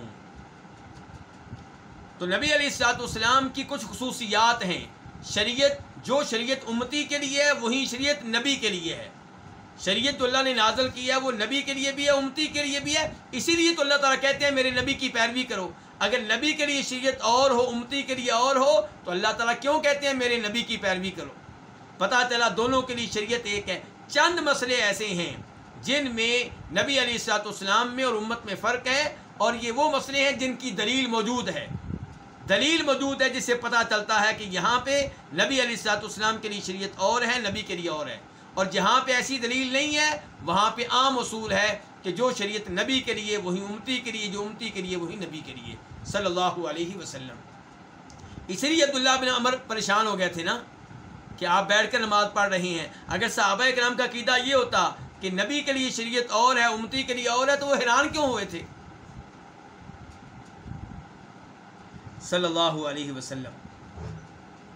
تو نبی علیہ السلاط والسلام کی کچھ خصوصیات ہیں۔ شریعت، جو شریعت امتی کے لیے ہے، وہی شریعت نبی کے لیے ہے۔ شریعت تو اللہ نے نازل کی ہے، وہ نبی کے لیے بھی ہے، امتی کے لیے بھی ہے۔ اسی لیے تو اللہ تعالیٰ کہتے ہیں، میرے نبی کی پیروی کرو۔ اگر نبی کے لیے شریعت اور ہو، امتی کے لیے اور ہو، تو اللہ تعالیٰ کیوں کہتے ہیں، میرے نبی کی پیروی کرو؟ پتہ چلا دونوں کے لیے شریعت ایک ہے۔ چند مسئلے ایسے ہیں جن میں نبی علی سات اسلام میں اور امت میں فرق ہے، اور یہ وہ مسئلے ہیں جن کی دلیل موجود ہے۔ دلیل موجود ہے جس سے پتہ چلتا ہے کہ یہاں پہ نبی علی سات اسلام کے لیے شریعت اور ہے، نبی کے لیے اور ہے۔ اور جہاں پہ ایسی دلیل نہیں ہے، وہاں پہ عام اصول ہے کہ جو شریعت نبی کے لیے، وہی امتی کے لیے، جو امتی کے لیے، وہی نبی کے لیے۔ صلی اللہ علیہ وسلم۔ اسی لیے عبداللہ بن عمر پریشان ہو گئے تھے نا کہ آپ بیٹھ کر نماز پڑھ رہے ہیں۔ اگر صحابہ کرام کا عقیدہ یہ ہوتا کہ نبی کے لیے شریعت اور ہے، امتی کے لیے اور ہے، تو وہ حیران کیوں ہوئے تھے؟ صلی اللہ علیہ وسلم۔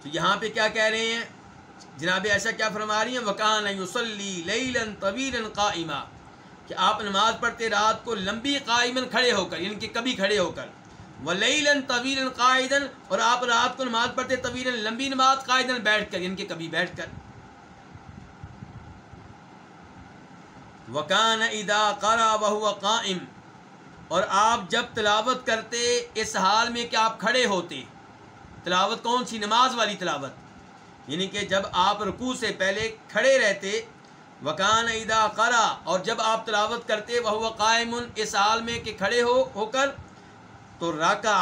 تو یہاں پہ کیا کہہ رہے ہیں؟ جناب ایسا کیا فرما رہی ہیں؟ وکان یوسلی لیلن طویل قائمہ کہ آپ نماز پڑھتے رات کو لمبی قائمن کھڑے ہو کر یعنی کہ کبھی کھڑے ہو کر وہ لیلن طویل قائدن اور آپ رات کو نماز پڑھتے طویل لمبی نماز قائدن بیٹھ کر یعنی کہ کبھی بیٹھ کر۔ وکان ادا قرا وہ قائم اور آپ جب تلاوت کرتے، اس حال میں کہ آپ کھڑے ہوتے، تلاوت کون سی؟ نماز والی تلاوت۔ یعنی کہ جب آپ رکوع سے پہلے کھڑے رہتے، وکان ادا قرا اور جب آپ تلاوت کرتے وہ قائم اس حال میں کہ کھڑے ہو ہو کر تو راکا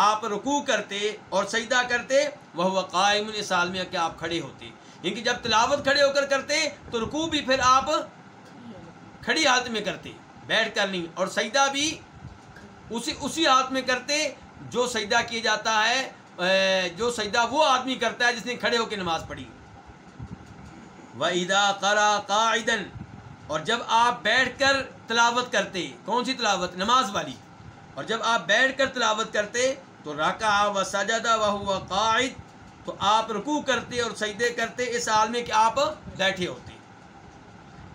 آپ رکوع کرتے اور سجدہ کرتے وہ قائم اس حال میں کہ آپ کھڑے ہوتے۔ یعنی کہ جب تلاوت کھڑے ہو کر کرتے، تو رکوع بھی پھر آپ کھڑی حالت میں کرتے، بیٹھ کر نہیں، اور سجدہ بھی اسی اسی حالت میں کرتے جو سجدہ کیا جاتا ہے۔ جو سجدہ وہ آدمی کرتا ہے جس نے کھڑے ہو کے نماز پڑھی۔ و ادا قرا قاعدن اور جب آپ بیٹھ کر تلاوت کرتے، کون سی تلاوت؟ نماز والی۔ اور جب آپ بیٹھ کر تلاوت کرتے، تو راکا و سجدہ و ہوا قاعد، تو آپ رکوع کرتے اور سجدے کرتے اس حال میں کہ آپ بیٹھے ہوتے۔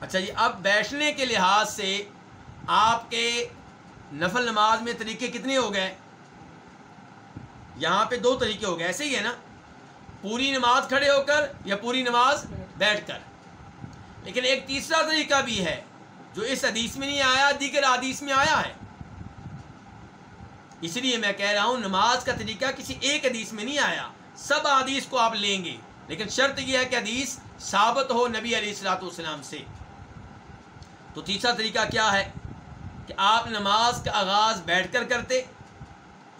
اچھا جی اب بیٹھنے کے لحاظ سے آپ کے نفل نماز میں طریقے کتنے ہو گئے؟ یہاں پہ دو طریقے ہو گئے، ایسے ہی ہے نا، پوری نماز کھڑے ہو کر یا پوری نماز بیٹھ کر۔ لیکن ایک تیسرا طریقہ بھی ہے، جو اس حدیث میں نہیں آیا، دیگر حدیث میں آیا ہے۔ اس لیے میں کہہ رہا ہوں، نماز کا طریقہ کسی ایک حدیث میں نہیں آیا۔ سب حدیث کو آپ لیں گے، لیکن شرط یہ ہے کہ حدیث ثابت ہو نبی علیہ السلاۃ والسلام سے۔ تو تیسرا طریقہ کیا ہے؟ کہ آپ نماز کا آغاز بیٹھ کر کرتے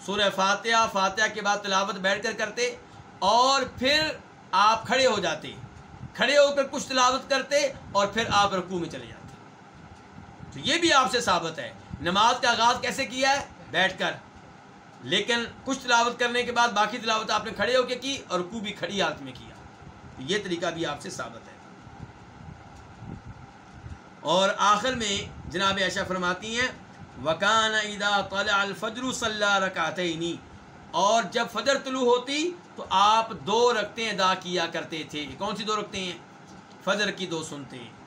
سورہ فاتحہ فاتحہ کے بعد تلاوت بیٹھ کر کرتے اور پھر آپ کھڑے ہو جاتے، کھڑے ہو کر کچھ تلاوت کرتے اور پھر آپ رکوع میں چلے جاتے۔ تو یہ بھی آپ سے ثابت ہے، نماز کا آغاز کیسے کیا ہے؟ بیٹھ کر۔ لیکن کچھ تلاوت کرنے کے بعد باقی تلاوت آپ نے کھڑے ہو کے کی اور رکوع بھی کھڑی حالت میں کیا۔ یہ طریقہ بھی آپ سے ثابت ہے۔ اور آخر میں جناب ایشا فرماتی ہیں وکان ادا طلع الفجر صلی رکعتین۔ اور جب فجر طلوع ہوتی تو آپ دو رکھتے ادا کیا کرتے تھے۔ کون سی دو رکھتے ہیں؟ فجر کی دو سنتے ہیں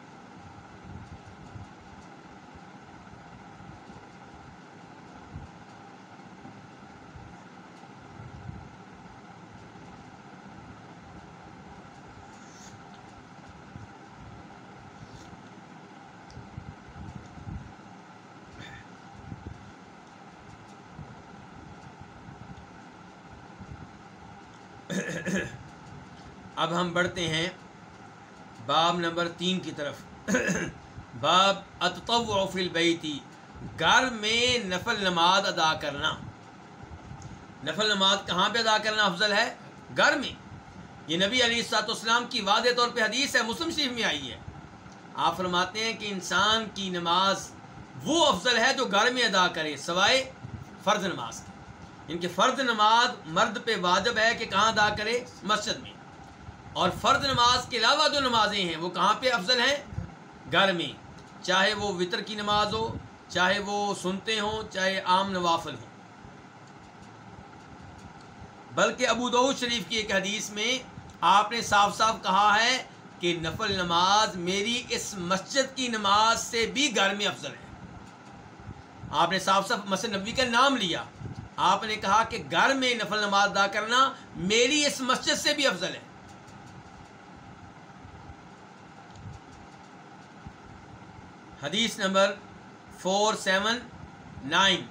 اب ہم بڑھتے ہیں باب نمبر تین کی طرف۔ باب اتو فی البیتی گھر میں نفل نماز ادا کرنا۔ نفل نماز کہاں پہ ادا کرنا افضل ہے؟ گھر میں۔ یہ نبی علی سات اسلام کی واضح طور پہ حدیث ہے، مسلم شریف میں آئی ہے۔ آپ فرماتے ہیں کہ انسان کی نماز وہ افضل ہے جو گھر میں ادا کرے، سوائے فرض نماز ان کی یعنی فرض نماز مرد پہ واجب ہے کہ کہاں ادا کرے؟ مسجد میں۔ اور فرض نماز کے علاوہ جو نمازیں ہیں، وہ کہاں پہ افضل ہیں؟ گھر میں۔ چاہے وہ وطر کی نماز ہو، چاہے وہ سنتے ہوں، چاہے عام نوافل ہوں۔ بلکہ ابو دعود شریف کی ایک حدیث میں آپ نے صاف صاف کہا ہے کہ نفل نماز میری اس مسجد کی نماز سے بھی گھر میں افضل ہے۔ آپ نے صاف صاف مسجد نبی کا نام لیا۔ آپ نے کہا کہ گھر میں نفل نماز ادا کرنا میری اس مسجد سے بھی افضل ہے۔ حدیث نمبر فور سیون نائن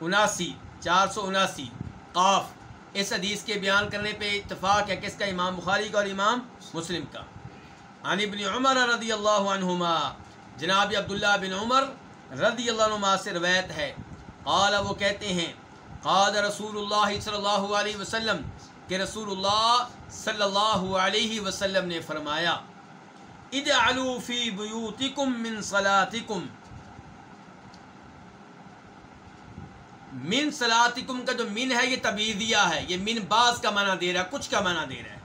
اناسی، چار سو اناسی. قاف، اس حدیث کے بیان کرنے پہ اتفاق ہے کس کا؟ امام بخاری کا اور امام مسلم کا. عن ابن عمر رضی اللہ عنہما. جناب عبداللہ بن عمر رضی اللہ عنہ سے روایت ہے. قال، وہ کہتے ہیں، قال رسول اللہ صلی اللہ علیہ وسلم کہ رسول اللہ صلی اللہ علیہ وسلم نے فرمایا اجعلوا فی بیوتکم من صلاتکم. من صلاتکم کا جو من ہے، یہ تبیدیہ ہے، یہ من بعض کا معنی دے رہا ہے، کچھ کا معنی دے رہا ہے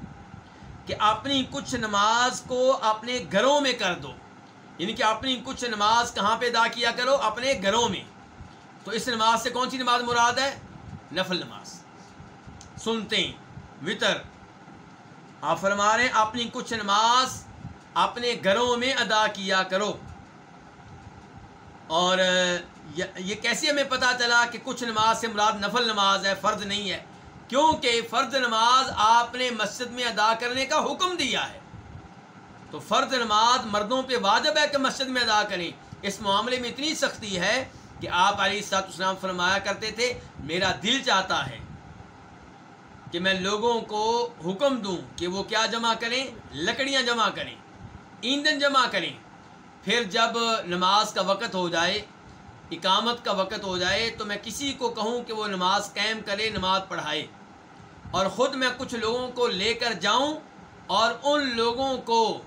کہ اپنی کچھ نماز کو اپنے گھروں میں کر دو۔ یعنی کہ اپنی کچھ نماز کہاں پہ ادا کیا کرو؟ اپنے گھروں میں۔ تو اس نماز سے کون سی نماز مراد ہے؟ نفل نماز۔ سنتے ہیں۔ وطر۔ آپ فرما رہے ہیں، اپنی کچھ نماز اپنے گھروں میں ادا کیا کرو۔ اور یہ کیسے ہمیں پتہ چلا کہ کچھ نماز سے مراد نفل نماز ہے، فرض نہیں ہے؟ کیونکہ فرض نماز آپ نے مسجد میں ادا کرنے کا حکم دیا ہے۔ تو فرض نماز مردوں پہ واجب ہے کہ مسجد میں ادا کریں۔ اس معاملے میں اتنی سختی ہے کہ آپ علیہ سات اسلام فرمایا کرتے تھے، میرا دل چاہتا ہے کہ میں لوگوں کو حکم دوں کہ وہ کیا جمع کریں؟ لکڑیاں جمع کریں۔ ایندھن جمع کریں۔ پھر جب نماز کا وقت ہو جائے، اقامت کا وقت ہو جائے، تو میں کسی کو کہوں کہ وہ نماز قائم کرے، نماز پڑھائے۔ اور خود میں کچھ لوگوں کو لے کر جاؤں اور ان لوگوں کو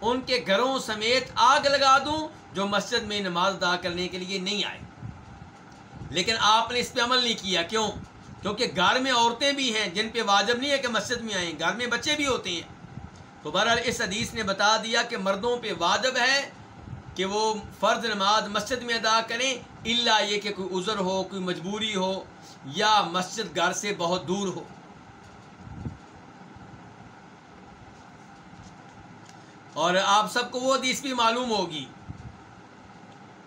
ان کے گھروں سمیت آگ لگا دوں جو مسجد میں نماز ادا کرنے کے لیے نہیں آئے۔ لیکن آپ نے اس پہ عمل نہیں کیا۔ کیوں؟ کیونکہ گھر میں عورتیں بھی ہیں جن پہ واجب نہیں ہے کہ مسجد میں آئیں، گھر میں بچے بھی ہوتے ہیں۔ تو بہرحال اس حدیث نے بتا دیا کہ مردوں پہ واجب ہے کہ وہ فرض نماز مسجد میں ادا کریں اللہ یہ کہ کوئی عذر ہو، کوئی مجبوری ہو یا مسجد گھر سے بہت دور ہو۔ اور آپ سب کو وہ حدیث بھی معلوم ہوگی۔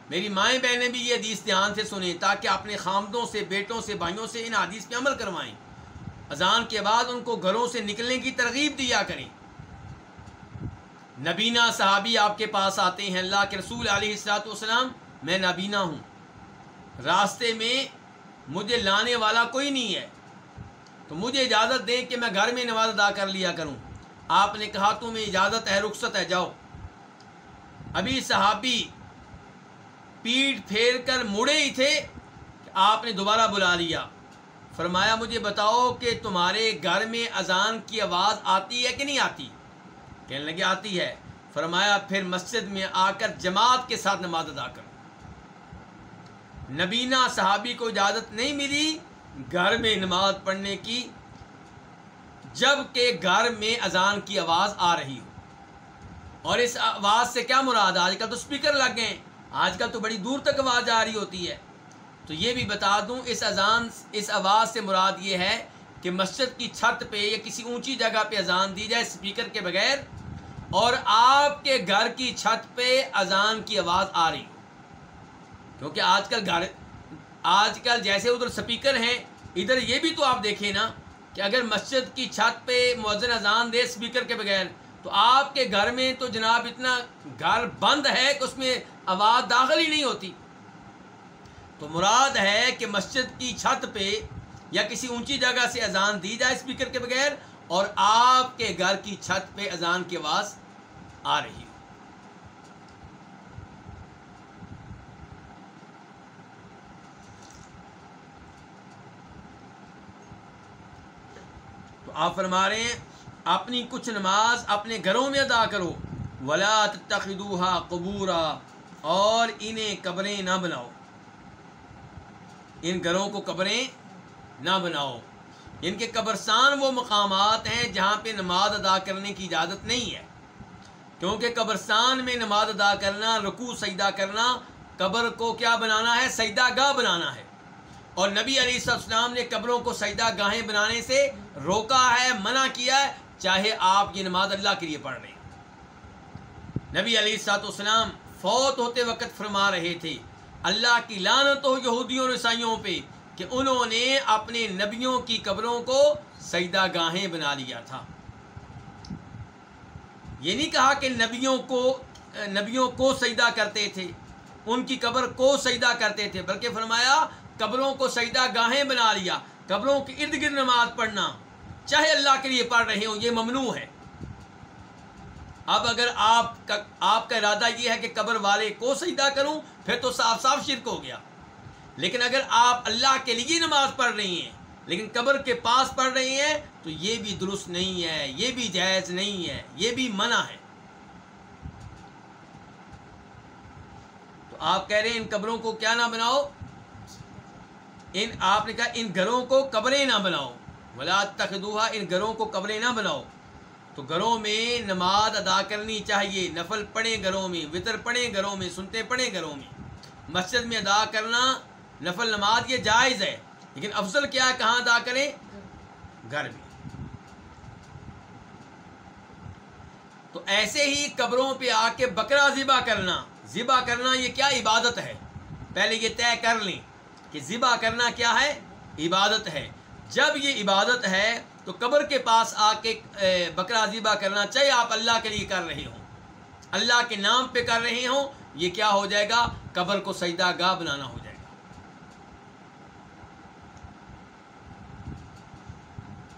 میری مائیں بہنیں بھی یہ حدیث دھیان سے سنیں تاکہ اپنے خامدوں سے، بیٹوں سے، بھائیوں سے ان حدیث پہ عمل کروائیں۔ اذان کے بعد ان کو گھروں سے نکلنے کی ترغیب دیا کریں۔ نبینا صحابی آپ کے پاس آتے ہیں، اللہ کے رسول علیہ السلاۃ والسلام، میں نبینا ہوں۔ راستے میں مجھے لانے والا کوئی نہیں ہے۔ تو مجھے اجازت دیں کہ میں گھر میں نماز ادا کر لیا کروں۔ آپ نے کہا تمہیں اجازت ہے رخصت ہے، جاؤ۔ ابھی صحابی پیٹ پھیر کر مڑے ہی تھے کہ آپ نے دوبارہ بلا لیا۔ فرمایا، مجھے بتاؤ کہ تمہارے گھر میں اذان کی آواز آتی ہے کہ نہیں آتی؟ کہنے لگے، آتی ہے۔ فرمایا، پھر مسجد میں آ کر جماعت کے ساتھ نماز ادا کر نبینا صحابی کو اجازت نہیں ملی گھر میں نماز پڑھنے کی، جبکہ گھر میں اذان کی آواز آ رہی ہو۔ اور اس آواز سے کیا مراد؟ آج کل تو اسپیکر لگ گئے آج کل تو بڑی دور تک آواز آ رہی ہوتی ہے۔ تو یہ بھی بتا دوں، اس اذان، اس آواز سے مراد یہ ہے کہ مسجد کی چھت پہ یا کسی اونچی جگہ پہ اذان دی جائے اسپیکر کے بغیر اور آپ کے گھر کی چھت پہ اذان کی آواز آ رہی کیونکہ آج کل گھر آج کل جیسے ادھر سپیکر ہیں، ادھر یہ بھی تو آپ دیکھیں نا کہ اگر مسجد کی چھت پہ مؤذن اذان دے اسپیکر کے بغیر، تو آپ کے گھر میں تو جناب اتنا گھر بند ہے کہ اس میں آواز داخل ہی نہیں ہوتی۔ تو مراد ہے کہ مسجد کی چھت پہ یا کسی اونچی جگہ سے اذان دی جائے اسپیکر کے بغیر، اور آپ کے گھر کی چھت پہ اذان کی آواز آ رہی ہو تو آپ فرما رہے ہیں، اپنی کچھ نماز اپنے گھروں میں ادا کرو۔ ولا تخدوہا قبورا، اور انہیں قبریں نہ بناؤ۔ ان گھروں کو قبریں نہ بناؤ۔ ان کے قبرستان وہ مقامات ہیں جہاں پہ نماز ادا کرنے کی اجازت نہیں ہے۔ کیونکہ قبرستان میں نماز ادا کرنا، رکوع، سجدہ کرنا، قبر کو کیا بنانا ہے؟ سجدہ گاہ بنانا ہے۔ اور نبی علیہ السلام نے قبروں کو سجدہ گاہیں بنانے سے روکا ہے، منع کیا ہے، چاہے آپ یہ نماز اللہ کے لیے پڑھ رہے ہیں نبی علیہ السلاط اسلام فوت ہوتے وقت فرما رہے تھے، اللہ کی لانت ہو یہودیوں اور عیسائیوں پہ کہ انہوں نے اپنے نبیوں کی قبروں کو سجدہ گاہیں بنا لیا تھا۔ یہ نہیں کہا کہ نبیوں کو نبیوں کو سجدہ کرتے تھے، ان کی قبر کو سجدہ کرتے تھے، بلکہ فرمایا قبروں کو سجدہ گاہیں بنا لیا، قبروں کے ارد گرد نماز پڑھنا، چاہے اللہ کے لیے پڑھ رہے ہوں، یہ ممنوع ہے۔ اب اگر آپ کا آپ کا ارادہ یہ ہے کہ قبر والے کو سجدہ کروں، پھر تو صاف صاف شرک ہو گیا۔ لیکن اگر آپ اللہ کے لیے نماز پڑھ رہی ہیں لیکن قبر کے پاس پڑھ رہی ہیں، تو یہ بھی درست نہیں ہے، یہ بھی جائز نہیں ہے، یہ بھی منع ہے۔ تو آپ کہہ رہے ہیں ان قبروں کو کیا نہ بناؤ؟ ان، آپ نے کہا ان گھروں کو قبریں نہ بناؤ۔ ولا تخدوہا ان گھروں کو قبریں نہ بناؤ۔ تو گھروں میں نماز ادا کرنی چاہیے، نفل پڑھیں گھروں میں، وطر پڑھیں گھروں میں، سنتے پڑھیں گھروں میں۔ مسجد میں ادا کرنا، نفل نماز یہ جائز ہے۔ لیکن افضل کیا ہے؟ کہاں ادا کریں؟ گھر میں۔ تو ایسے ہی قبروں پہ آ کے بکرا ذبح کرنا ذبح کرنا یہ کیا عبادت ہے؟ پہلے یہ طے کر لیں کہ ذبح کرنا کیا ہے؟ عبادت ہے۔ جب یہ عبادت ہے تو قبر کے پاس آ کے بکرا ذبح کرنا چاہے آپ اللہ کے لیے کر رہے ہوں۔ اللہ کے نام پہ کر رہے ہوں، یہ کیا ہو جائے گا؟ قبر کو سجدہ گاہ بنانا ہو جائے گا۔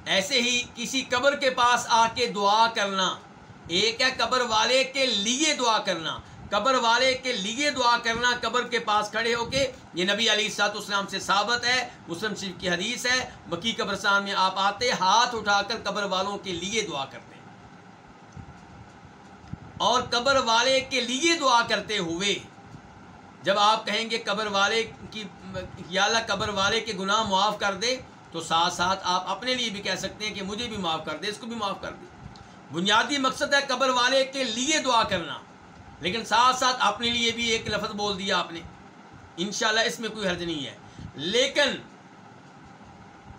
ایسے ہی کسی قبر کے پاس آ کے دعا کرنا۔ ایک ہے قبر والے کے لیے دعا کرنا۔ قبر والے کے لیے دعا کرنا قبر کے پاس کھڑے ہو کے۔ یہ نبی علی سات اسلام سے ثابت ہے، مسلم شریف کی حدیث ہے۔ مکی قبرستان میں آپ آتے، ہاتھ اٹھا کر قبر والوں کے لیے دعا کرتے۔ اور قبر والے کے لیے دعا کرتے ہوئے، جب آپ کہیں گے قبر والے کی، یا اللہ قبر والے کے گناہ معاف کر دے تو ساتھ ساتھ آپ اپنے لیے بھی کہہ سکتے ہیں کہ مجھے بھی معاف کر دے، اس کو بھی معاف کر دے۔ بنیادی مقصد ہے قبر والے کے لیے دعا کرنا۔ لیکن ساتھ ساتھ اپنے لیے بھی ایک لفظ بول دیا آپ نے۔ انشاءاللہ اس میں کوئی حرج نہیں ہے۔ لیکن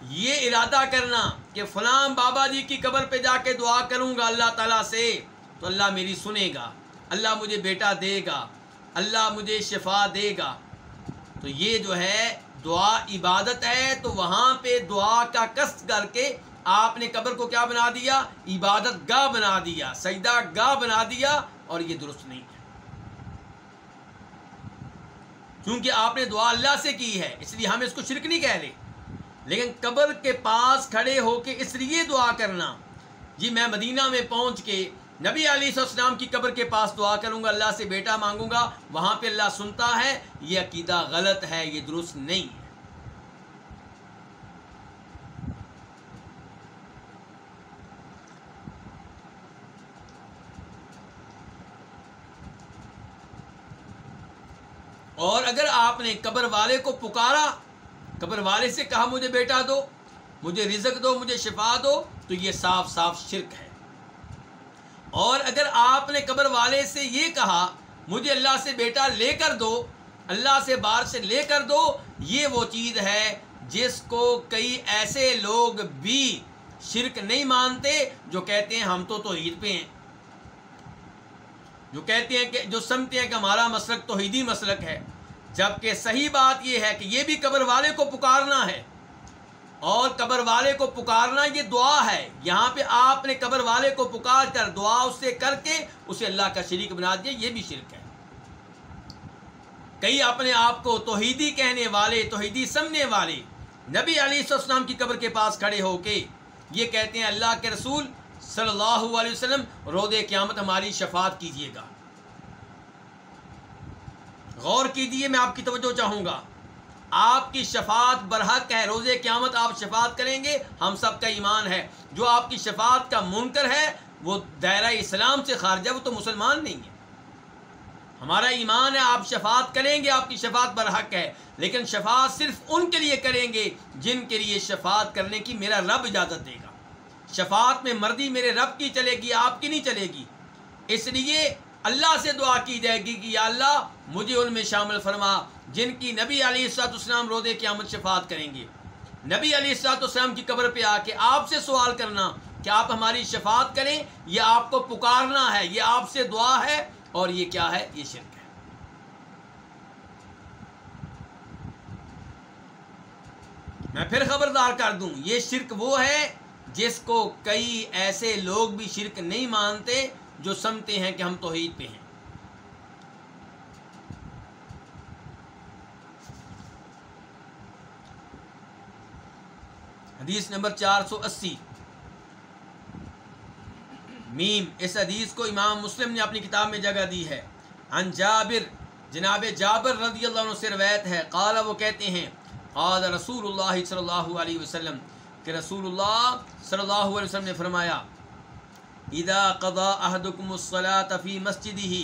یہ ارادہ کرنا کہ فلاں بابا جی کی قبر پہ جا کے دعا کروں گا اللہ تعالیٰ سے، تو اللہ میری سنے گا، اللہ مجھے بیٹا دے گا، اللہ مجھے شفا دے گا۔ تو یہ جو ہے دعا عبادت ہے، تو وہاں پہ دعا کا قصد کر کے آپ نے قبر کو کیا بنا دیا؟ عبادت گاہ بنا دیا، سجدہ گاہ بنا دیا اور یہ درست نہیں ہے۔ کیونکہ آپ نے دعا اللہ سے کی ہے، اس لیے ہم اس کو شرک نہیں کہہ رہے۔ لیکن قبر کے پاس کھڑے ہو کے اس لیے دعا کرنا جی میں مدینہ میں پہنچ کے نبی علیہ السلام کی قبر کے پاس دعا کروں گا، اللہ سے بیٹا مانگوں گا، وہاں پہ اللہ سنتا ہے، یہ عقیدہ غلط ہے، یہ درست نہیں۔ ہے اور اگر آپ نے قبر والے کو پکارا، قبر والے سے کہا، مجھے بیٹا دو، مجھے رزق دو، مجھے شفا دو، تو یہ صاف صاف شرک ہے۔ اور اگر آپ نے قبر والے سے یہ کہا، مجھے اللہ سے بیٹا لے کر دو، اللہ سے بار سے لے کر دو، یہ وہ چیز ہے جس کو کئی ایسے لوگ بھی شرک نہیں مانتے جو کہتے ہیں ہم تو توحید پہ ہیں۔ جو کہتے ہیں کہ جو سمجھتے ہیں کہ ہمارا مسلک توحیدی مسلک ہے۔ جبکہ صحیح بات یہ ہے کہ یہ بھی قبر والے کو پکارنا ہے۔ اور قبر والے کو پکارنا یہ دعا ہے۔ یہاں پہ آپ نے قبر والے کو پکار کر دعا اس سے کر کے اسے اللہ کا شریک بنا دیا، یہ بھی شرک ہے۔ کئی اپنے آپ کو توحیدی کہنے والے، توحیدی سمجھنے والے نبی علی السلام کی قبر کے پاس کھڑے ہو کے یہ کہتے ہیں، اللہ کے رسول صلی اللہ علیہ وسلم، رود قیامت ہماری شفاعت کیجیے گا۔ غور کیجیے، میں آپ کی توجہ چاہوں گا۔ آپ کی شفاعت برحق ہے روز قیامت آپ شفاعت کریں گے، ہم سب کا ایمان ہے۔ جو آپ کی شفاعت کا منکر ہے، وہ دائرہ اسلام سے خارج ہے، وہ تو مسلمان نہیں ہے۔ ہمارا ایمان ہے، آپ شفاعت کریں گے، آپ کی شفاعت برحق ہے۔ لیکن شفاعت صرف ان کے لیے کریں گے جن کے لیے شفاعت کرنے کی میرا رب اجازت دے گا۔ شفاعت میں مردی میرے رب کی چلے گی، آپ کی نہیں چلے گی۔ اس لیے اللہ سے دعا کی جائے گی کہ یا اللہ مجھے ان میں شامل فرما، جن کی نبی علیہ السلاط اسلام رودے قیامت شفاعت کریں گے۔ نبی علیہ السلاط اسلام کی قبر پہ آ کے آپ سے سوال کرنا کہ آپ ہماری شفاعت کریں؟ یہ آپ کو پکارنا ہے، یہ آپ سے دعا ہے اور یہ کیا ہے؟ یہ شرک ہے۔ میں پھر خبردار کر دوں، یہ شرک وہ ہے جس کو کئی ایسے لوگ بھی شرک نہیں مانتے جو سمتے ہیں کہ ہم توحید پہ ہیں۔ حدیث نمبر چار سو اسی۔ میم، اس حدیث کو امام مسلم نے اپنی کتاب میں جگہ دی ہے۔ ان جابر، جناب جابر رضی اللہ عنہ سے روایت ہے۔ قال، وہ کہتے ہیں، قال رسول اللہ صلی اللہ علیہ وسلم، کہ رسول اللہ صلی اللہ علیہ وسلم نے فرمایا اذا قضا احدکم الصلاة فی مسجدہ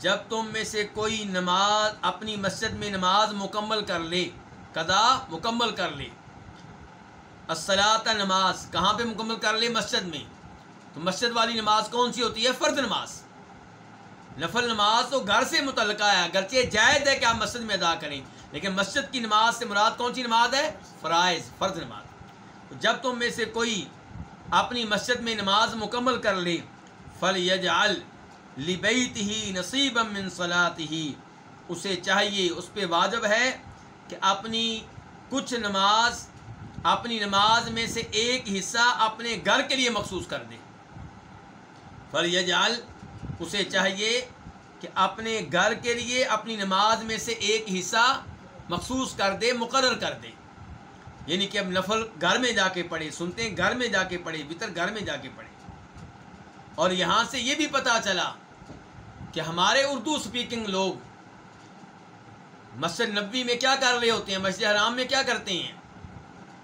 جب تم میں سے کوئی نماز، اپنی مسجد میں نماز مکمل کر لے قضا مکمل کر لے الصلاۃ نماز، کہاں پہ مکمل کر لے؟ مسجد میں۔ تو مسجد والی نماز کون سی ہوتی ہے؟ فرد نماز۔ نفل نماز تو گھر سے متعلقہ ہے، اگرچہ جائز ہے کہ آپ مسجد میں ادا کریں، لیکن مسجد کی نماز سے مراد کون سی نماز ہے؟ فرائض فرد نماز۔ جب تم میں سے کوئی اپنی مسجد میں نماز مکمل کر لے فل یجعل لبیت ہی نصیب من صلاط ہی اسے چاہیے، اس پہ واجب ہے کہ اپنی کچھ نماز، اپنی نماز میں سے ایک حصہ اپنے گھر کے لیے مخصوص کر دے فل یجعل اسے چاہیے کہ اپنے گھر کے لیے اپنی نماز میں سے ایک حصہ مخصوص کر دے، مقرر کر دے۔ یعنی کہ اب نفل گھر میں جا کے پڑھے سنتے ہیں گھر میں جا کے پڑھے بتر گھر میں جا کے پڑھے اور یہاں سے یہ بھی پتا چلا کہ ہمارے اردو سپیکنگ لوگ مسجد نبی میں کیا کر رہے ہوتے ہیں، مسجد حرام میں کیا کرتے ہیں؟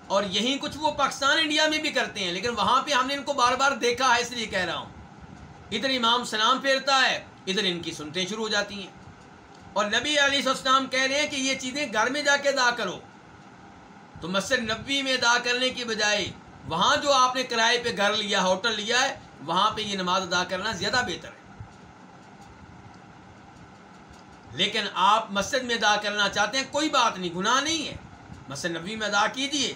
اور یہیں کچھ وہ پاکستان، انڈیا میں بھی کرتے ہیں، لیکن وہاں پہ ہم نے ان کو بار بار دیکھا ہے، اس لیے کہہ رہا ہوں۔ ادھر امام سلام پھیرتا ہے، ادھر ان کی سنتیں شروع ہو جاتی ہیں۔ اور نبی علیہ السلام کہہ رہے ہیں کہ یہ چیزیں گھر میں جا کے ادا کرو۔ تو مسجد نبی میں ادا کرنے کی بجائے وہاں جو آپ نے کرائے پہ گھر لیا، ہوٹل لیا ہے، وہاں پہ یہ نماز ادا کرنا زیادہ بہتر ہے۔ لیکن آپ مسجد میں ادا کرنا چاہتے ہیں، کوئی بات نہیں، گناہ نہیں ہے۔ مسجد نبی میں ادا کیجیے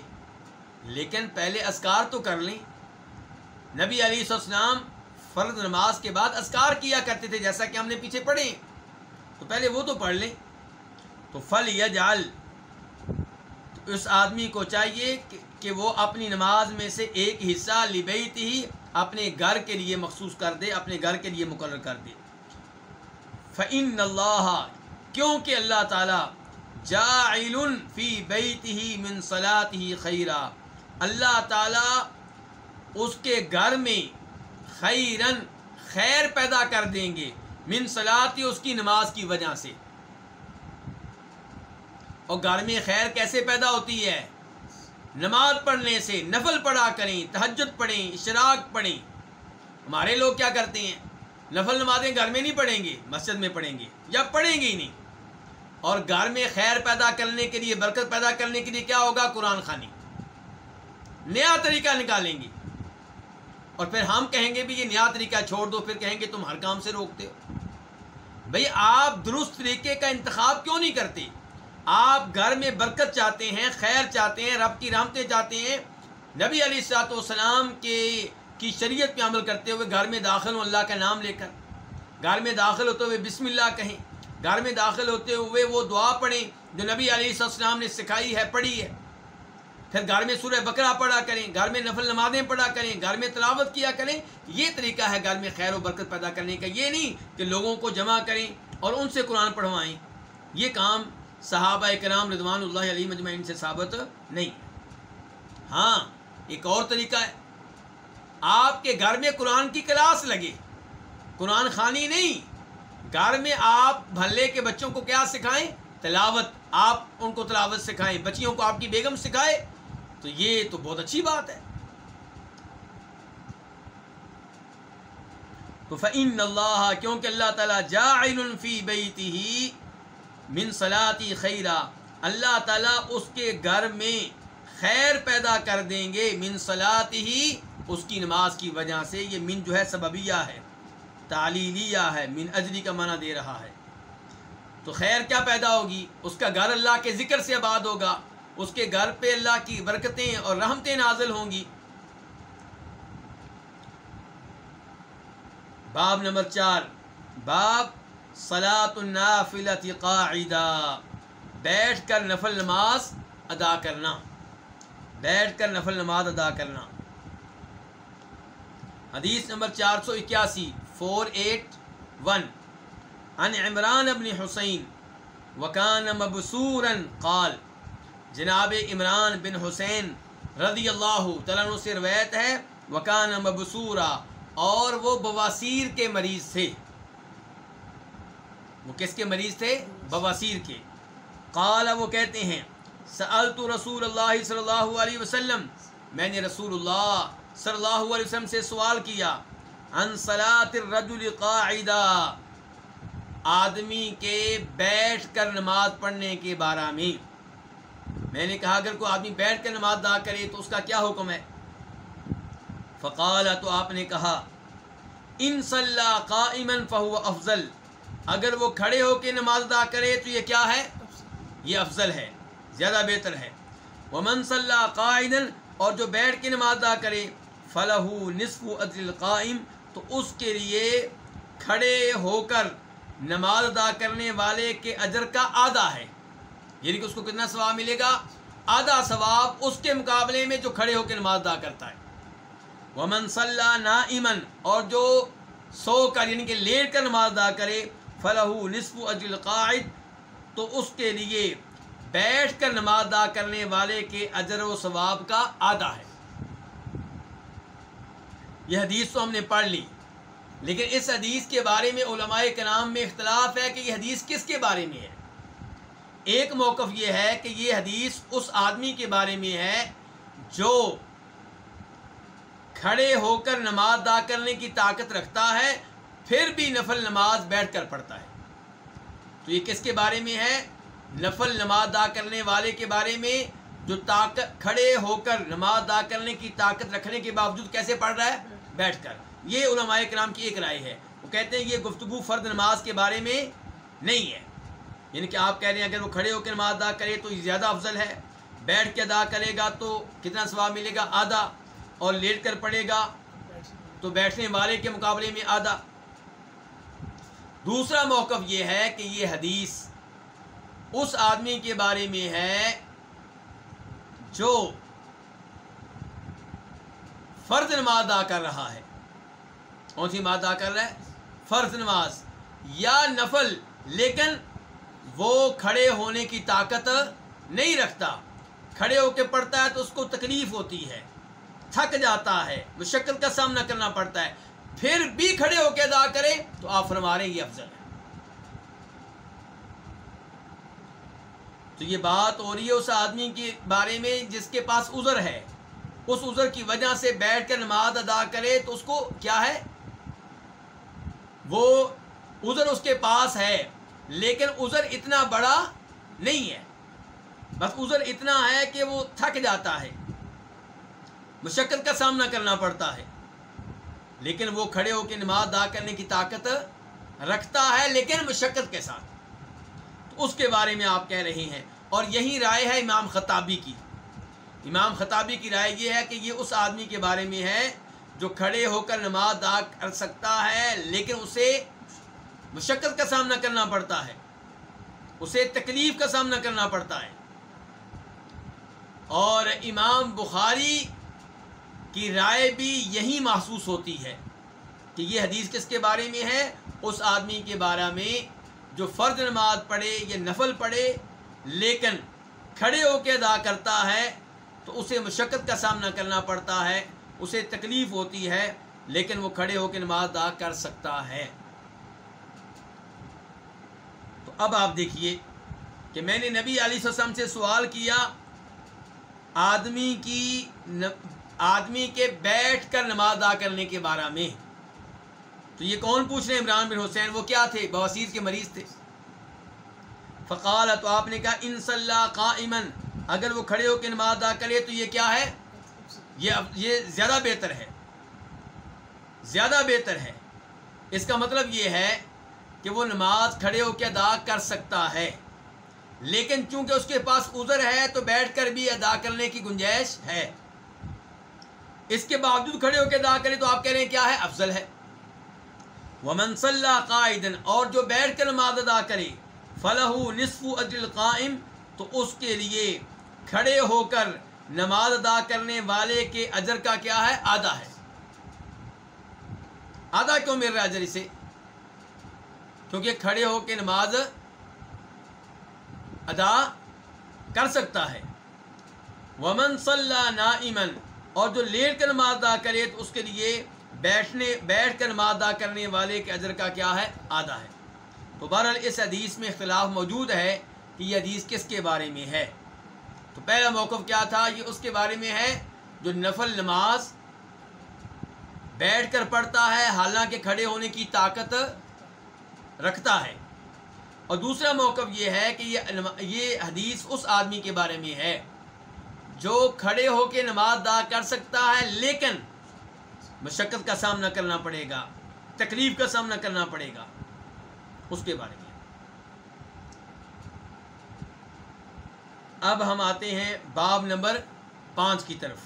لیکن پہلے اسکار تو کر لیں۔ نبی علیہ السلام فرض نماز کے بعد اسکار کیا کرتے تھے، جیسا کہ ہم نے پیچھے پڑھے۔ تو پہلے وہ تو پڑھ لیں۔ تو فل یا جال اس آدمی کو چاہیے کہ وہ اپنی نماز میں سے ایک حصہ لبیت ہی اپنے گھر کے لیے مخصوص کر دے، اپنے گھر کے لیے مقرر کر دے۔ فعن اللہ کیونکہ اللہ تعالیٰ جاعل فی بیت ہی من صلاط ہی خیرہ اللہ تعالیٰ اس کے گھر میں خیرن خیر پیدا کر دیں گے من اس کی نماز کی وجہ سے۔ اور گھر میں خیر کیسے پیدا ہوتی ہے؟ نماز پڑھنے سے نفل پڑھا کریں، تہجد پڑھیں اشراق پڑھیں۔ ہمارے لوگ کیا کرتے ہیں؟ نفل نمازیں گھر میں نہیں پڑھیں گے، مسجد میں پڑھیں گے یا پڑھیں گے ہی نہیں۔ اور گھر میں خیر پیدا کرنے کے لیے، برکت پیدا کرنے کے لیے کیا ہوگا؟ قرآن خانی۔ نیا طریقہ نکالیں گے۔ اور پھر ہم کہیں گے بھی، یہ نیا طریقہ چھوڑ دو، پھر کہیں گے تم ہر کام سے روکتے ہو۔ بھئی آپ درست طریقے کا انتخاب کیوں نہیں کرتے؟ آپ گھر میں برکت چاہتے ہیں، خیر چاہتے ہیں، رب کی رحمتیں چاہتے ہیں۔ نبی علی سات والسلام کے، کی شریعت پہ عمل کرتے ہوئے گھر میں داخل ہوں، اللہ کا نام لے کر۔ گھر میں داخل ہوتے ہوئے بسم اللہ کہیں۔ گھر میں داخل ہوتے ہوئے وہ دعا پڑھیں جو نبی علیہ السلام نے سکھائی ہے، پڑھی ہے۔ پھر گھر میں سورہ بکرا پڑھا کریں، گھر میں نفل نمازیں پڑھا کریں، گھر میں تلاوت کیا کریں۔ یہ طریقہ ہے گھر میں خیر و برکت پیدا کرنے کا۔ یہ نہیں کہ لوگوں کو جمع کریں اور ان سے قرآن پڑھوائیں۔ یہ کام صحابہ کرام رضوان اللہ علیہ مجمعین سے ثابت نہیں۔ ہاں ایک اور طریقہ ہے۔ آپ کے گھر میں قرآن کی کلاس لگے۔ قرآن خانی نہیں۔ گھر میں آپ بھلے کے بچوں کو کیا سکھائیں؟ تلاوت۔ آپ ان کو تلاوت سکھائیں، بچیوں کو آپ کی بیگم سکھائے۔ تو یہ تو بہت اچھی بات ہے۔ تو فعن اللہ کیونکہ اللہ تعالیٰ جاعل فی بیتی من صلاتی خیرہ، اللہ تعالیٰ اس کے گھر میں خیر پیدا کر دیں گے، من صلاتی ہی اس کی نماز کی وجہ سے، یہ من جو ہے سببیہ ہے، تعلیلیہ ہے، من اجلی کا معنی دے رہا ہے۔ تو خیر کیا پیدا ہوگی؟ اس کا گھر اللہ کے ذکر سے آباد ہوگا، اس کے گھر پہ اللہ کی برکتیں اور رحمتیں نازل ہوں گی۔ باب نمبر چار، باب سلاۃ النافلت قاعدہ بیٹھ کر نفل نماز ادا کرنا۔ بیٹھ کر نفل نماز ادا کرنا۔ حدیث نمبر چار سو اکیاسی فور ایٹ ون ان عمران ابن حسین، وکان مبسورا قال۔ جناب عمران بن حسین رضی اللہ تعالیٰ سے روایت ہے، وکان مبصورا، اور وہ بواسیر کے مریض تھے۔ وہ کس کے مریض تھے؟ بواسیر کے۔ قال وہ کہتے ہیں، سألت رسول اللہ صلی اللہ علیہ وسلم، میں نے رسول اللہ صلی اللہ علیہ وسلم سے سوال کیا ان صلاۃ الرجل قاعدہ آدمی کے بیٹھ کر نماز پڑھنے کے بارے میں۔ میں نے کہا، اگر کوئی آدمی بیٹھ کر نماز ادا کرے تو اس کا کیا حکم ہے؟ فقال تو آپ نے کہا، ان صلاح قائما فہو افضل۔ اگر وہ کھڑے ہو کے نماز ادا کرے تو یہ کیا ہے؟ یہ افضل ہے، زیادہ بہتر ہے۔ ومن صلاح قائدا اور جو بیٹھ کے نماز ادا کرے فلاح نصف عدل القائم، تو اس کے لیے کھڑے ہو کر نماز ادا کرنے والے کے اجر کا آدھا ہے۔ یعنی کہ اس کو کتنا ثواب ملے گا؟ آدھا ثواب اس کے مقابلے میں جو کھڑے ہو کے نماز ادا کرتا ہے۔ ومن صلاح نا اور جو سو کر یعنی کہ لیٹ کر نماز ادا کرے فلاح نصف اجل قائد تو اس کے لیے بیٹھ کر نماز ادا کرنے والے کے اجر و ثواب کا آدھا ہے۔ یہ حدیث تو ہم نے پڑھ لی، لیکن اس حدیث کے بارے میں علماء کرام میں اختلاف ہے کہ یہ حدیث کس کے بارے میں ہے۔ ایک موقف یہ ہے کہ یہ حدیث اس آدمی کے بارے میں ہے جو کھڑے ہو کر نماز ادا کرنے کی طاقت رکھتا ہے پھر بھی نفل نماز بیٹھ کر پڑھتا ہے۔ تو یہ کس کے بارے میں ہے؟ نفل نماز ادا کرنے والے کے بارے میں جو طاقت کھڑے ہو کر نماز ادا کرنے کی طاقت رکھنے کے باوجود کیسے پڑھ رہا ہے؟ بیٹھ کر۔ یہ علماء کرام کی ایک رائے ہے۔ وہ کہتے ہیں یہ گفتگو فرد نماز کے بارے میں نہیں ہے۔ یعنی کہ آپ کہہ رہے ہیں اگر وہ کھڑے ہو کے نماز ادا کرے تو یہ زیادہ افضل ہے۔ بیٹھ کے ادا کرے گا تو کتنا ثواب ملے گا؟ آدھا۔ اور لیٹ کر پڑے گا تو بیٹھنے والے کے مقابلے میں آدھا۔ دوسرا موقف یہ ہے کہ یہ حدیث اس آدمی کے بارے میں ہے جو فرض نماز ادا کر رہا ہے۔ کون سی نماز ادا کر رہا ہے؟ فرض نماز۔ یا نفل، لیکن وہ کھڑے ہونے کی طاقت نہیں رکھتا۔ کھڑے ہو کے پڑھتا ہے تو اس کو تکلیف ہوتی ہے، تھک جاتا ہے مشکل کا سامنا کرنا پڑتا ہے۔ پھر بھی کھڑے ہو کے ادا کرے تو آپ فرما رہے ہیں یہ افضل ہے۔ تو یہ بات ہو رہی ہے اس آدمی کے بارے میں جس کے پاس عذر ہے۔ اس عذر کی وجہ سے بیٹھ کر نماز ادا کرے تو اس کو کیا ہے؟ وہ عذر اس کے پاس ہے، لیکن عذر اتنا بڑا نہیں ہے۔ بس عذر اتنا ہے کہ وہ تھک جاتا ہے۔ مشقت کا سامنا کرنا پڑتا ہے۔ لیکن وہ کھڑے ہو کے نماز ادا کرنے کی طاقت رکھتا ہے، لیکن مشقت کے ساتھ۔ تو اس کے بارے میں آپ کہہ رہے ہیں۔ اور یہی رائے ہے امام خطابی کی۔ امام خطابی کی رائے یہ ہے کہ یہ اس آدمی کے بارے میں ہے جو کھڑے ہو کر نماز ادا کر سکتا ہے، لیکن اسے مشقت کا سامنا کرنا پڑتا ہے۔ اسے تکلیف کا سامنا کرنا پڑتا ہے۔ اور امام بخاری کی رائے بھی یہی محسوس ہوتی ہے کہ یہ حدیث کس کے بارے میں ہے؟ اس آدمی کے بارے میں جو فرد نماز پڑھے یا نفل پڑھے، لیکن کھڑے ہو کے ادا کرتا ہے تو اسے مشقت کا سامنا کرنا پڑتا ہے، اسے تکلیف ہوتی ہے، لیکن وہ کھڑے ہو کے نماز ادا کر سکتا ہے۔ تو اب آپ دیکھیے کہ میں نے نبی علی وسلم سے سوال کیا، آدمی کی آدمی کے بیٹھ کر نماز ادا کرنے کے بارے میں۔ تو یہ کون پوچھ رہے ہیں؟ عمران بن حسین، وہ کیا تھے؟ بواسیر کے مریض تھے۔ فقال، تو آپ نے کہا، ان صلی قائمن اگر وہ کھڑے ہو کے نماز ادا کرے تو یہ کیا ہے؟ یہ یہ زیادہ بہتر ہے۔ زیادہ بہتر ہے۔ اس کا مطلب یہ ہے کہ وہ نماز کھڑے ہو کے ادا کر سکتا ہے۔ لیکن چونکہ اس کے پاس عذر ہے، تو بیٹھ کر بھی ادا کرنے کی گنجائش ہے۔ اس کے باوجود کھڑے ہو کے ادا کرے تو آپ کہہ رہے ہیں کیا ہے؟ افضل ہے۔ وہ منصل قائدن اور جو بیٹھ کر نماز ادا کرے فلاح نصف اجل قائم تو اس کے لیے کھڑے ہو کر نماز ادا کرنے والے کے اجر کا کیا ہے؟ آدھا ہے۔ آدھا کیوں مل رہا اجر اسے؟ کیونکہ کھڑے ہو کے نماز ادا کر سکتا ہے۔ ومن صلی نائمن اور جو لیٹ کر نماز ادا کرے تو اس کے لیے بیٹھنے بیٹھ کر نماز ادا کرنے والے کے اجر کا کیا ہے؟ آدھا ہے۔ تو بہرحال اس حدیث میں اختلاف موجود ہے کہ یہ حدیث کس کے بارے میں ہے۔ تو پہلا موقف کیا تھا؟ یہ اس کے بارے میں ہے جو نفل نماز بیٹھ کر پڑھتا ہے، حالانکہ کھڑے ہونے کی طاقت رکھتا ہے۔ اور دوسرا موقف یہ ہے کہ یہ یہ حدیث اس آدمی کے بارے میں ہے جو کھڑے ہو کے نماز ادا کر سکتا ہے، لیکن مشقت کا سامنا کرنا پڑے گا، تکلیف کا سامنا کرنا پڑے گا۔ اس کے بارے میں۔ اب ہم آتے ہیں باب نمبر پانچ کی طرف۔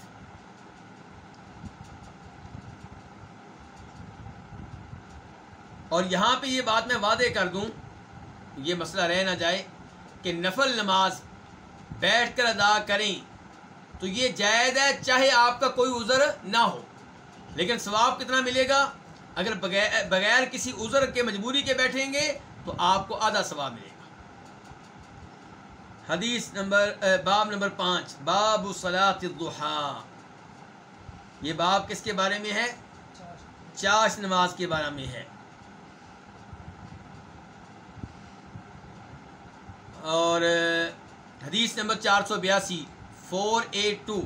اور یہاں پہ یہ بات میں وعدے کر دوں، یہ مسئلہ رہ نہ جائے کہ نفل نماز بیٹھ کر ادا کریں تو یہ جائز ہے چاہے آپ کا کوئی عذر نہ ہو۔ لیکن ثواب کتنا ملے گا؟ اگر بغیر بغیر کسی عذر کے مجبوری کے بیٹھیں گے تو آپ کو آدھا ثواب ملے گا۔ حدیث نمبر باب نمبر پانچ، باب صلاۃ الضحا یہ باب کس کے بارے میں ہے؟ چاش نماز کے بارے میں ہے۔ اور حدیث نمبر چار سو بیاسی۔ فور ایٹ ٹو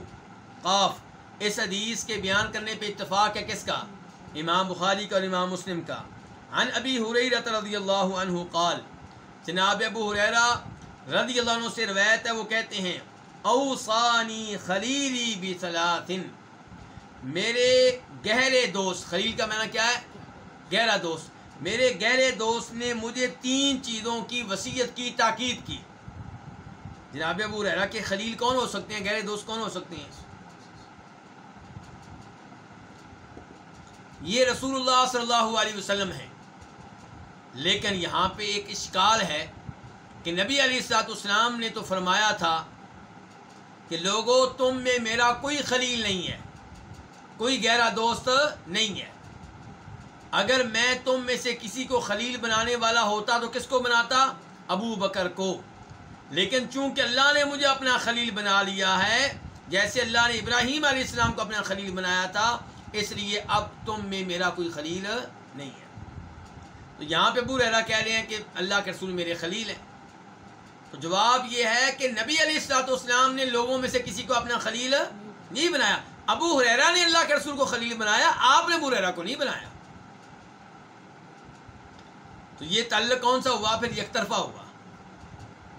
قاف اس حدیث کے بیان کرنے پہ اتفاق ہے کس کا امام بخاری کا اور امام مسلم کا عن ابی حریرت رضی اللہ عنہ قال جناب ابو حریرہ رضی اللہ عنہ سے روایت ہے وہ کہتے ہیں اوصانی خلیلی بثلاثن میرے گہرے دوست خلیل کا معنی کیا ہے گہرا دوست میرے گہرے دوست نے مجھے تین چیزوں کی وصیت کی تاکید کی جناب ابو رحرا کے خلیل کون ہو سکتے ہیں؟ گہرے دوست کون ہو سکتے ہیں؟ یہ رسول اللہ صلی اللہ علیہ وسلم ہے لیکن یہاں پہ ایک اشکال ہے کہ نبی علیہ السلاط اسلام نے تو فرمایا تھا کہ لوگوں تم میں میرا کوئی خلیل نہیں ہے، کوئی گہرا دوست نہیں ہے۔ اگر میں تم میں سے کسی کو خلیل بنانے والا ہوتا تو کس کو بناتا؟ ابو بکر کو۔ لیکن چونکہ اللہ نے مجھے اپنا خلیل بنا لیا ہے، جیسے اللہ نے ابراہیم علیہ السلام کو اپنا خلیل بنایا تھا، اس لیے اب تم میں میرا کوئی خلیل نہیں ہے۔ تو یہاں پہ ابو رحرا کہہ رہے ہیں کہ اللہ کے رسول میرے خلیل ہیں۔ تو جواب یہ ہے کہ نبی علیہ السلاۃ والسلام نے لوگوں میں سے کسی کو اپنا خلیل نہیں بنایا۔ ابو حریرا نے اللہ کے رسول کو خلیل بنایا، آپ نے ابو ریرا کو نہیں بنایا۔ تو یہ تعلق کون سا ہوا؟ پھر یک طرفہ ہوا۔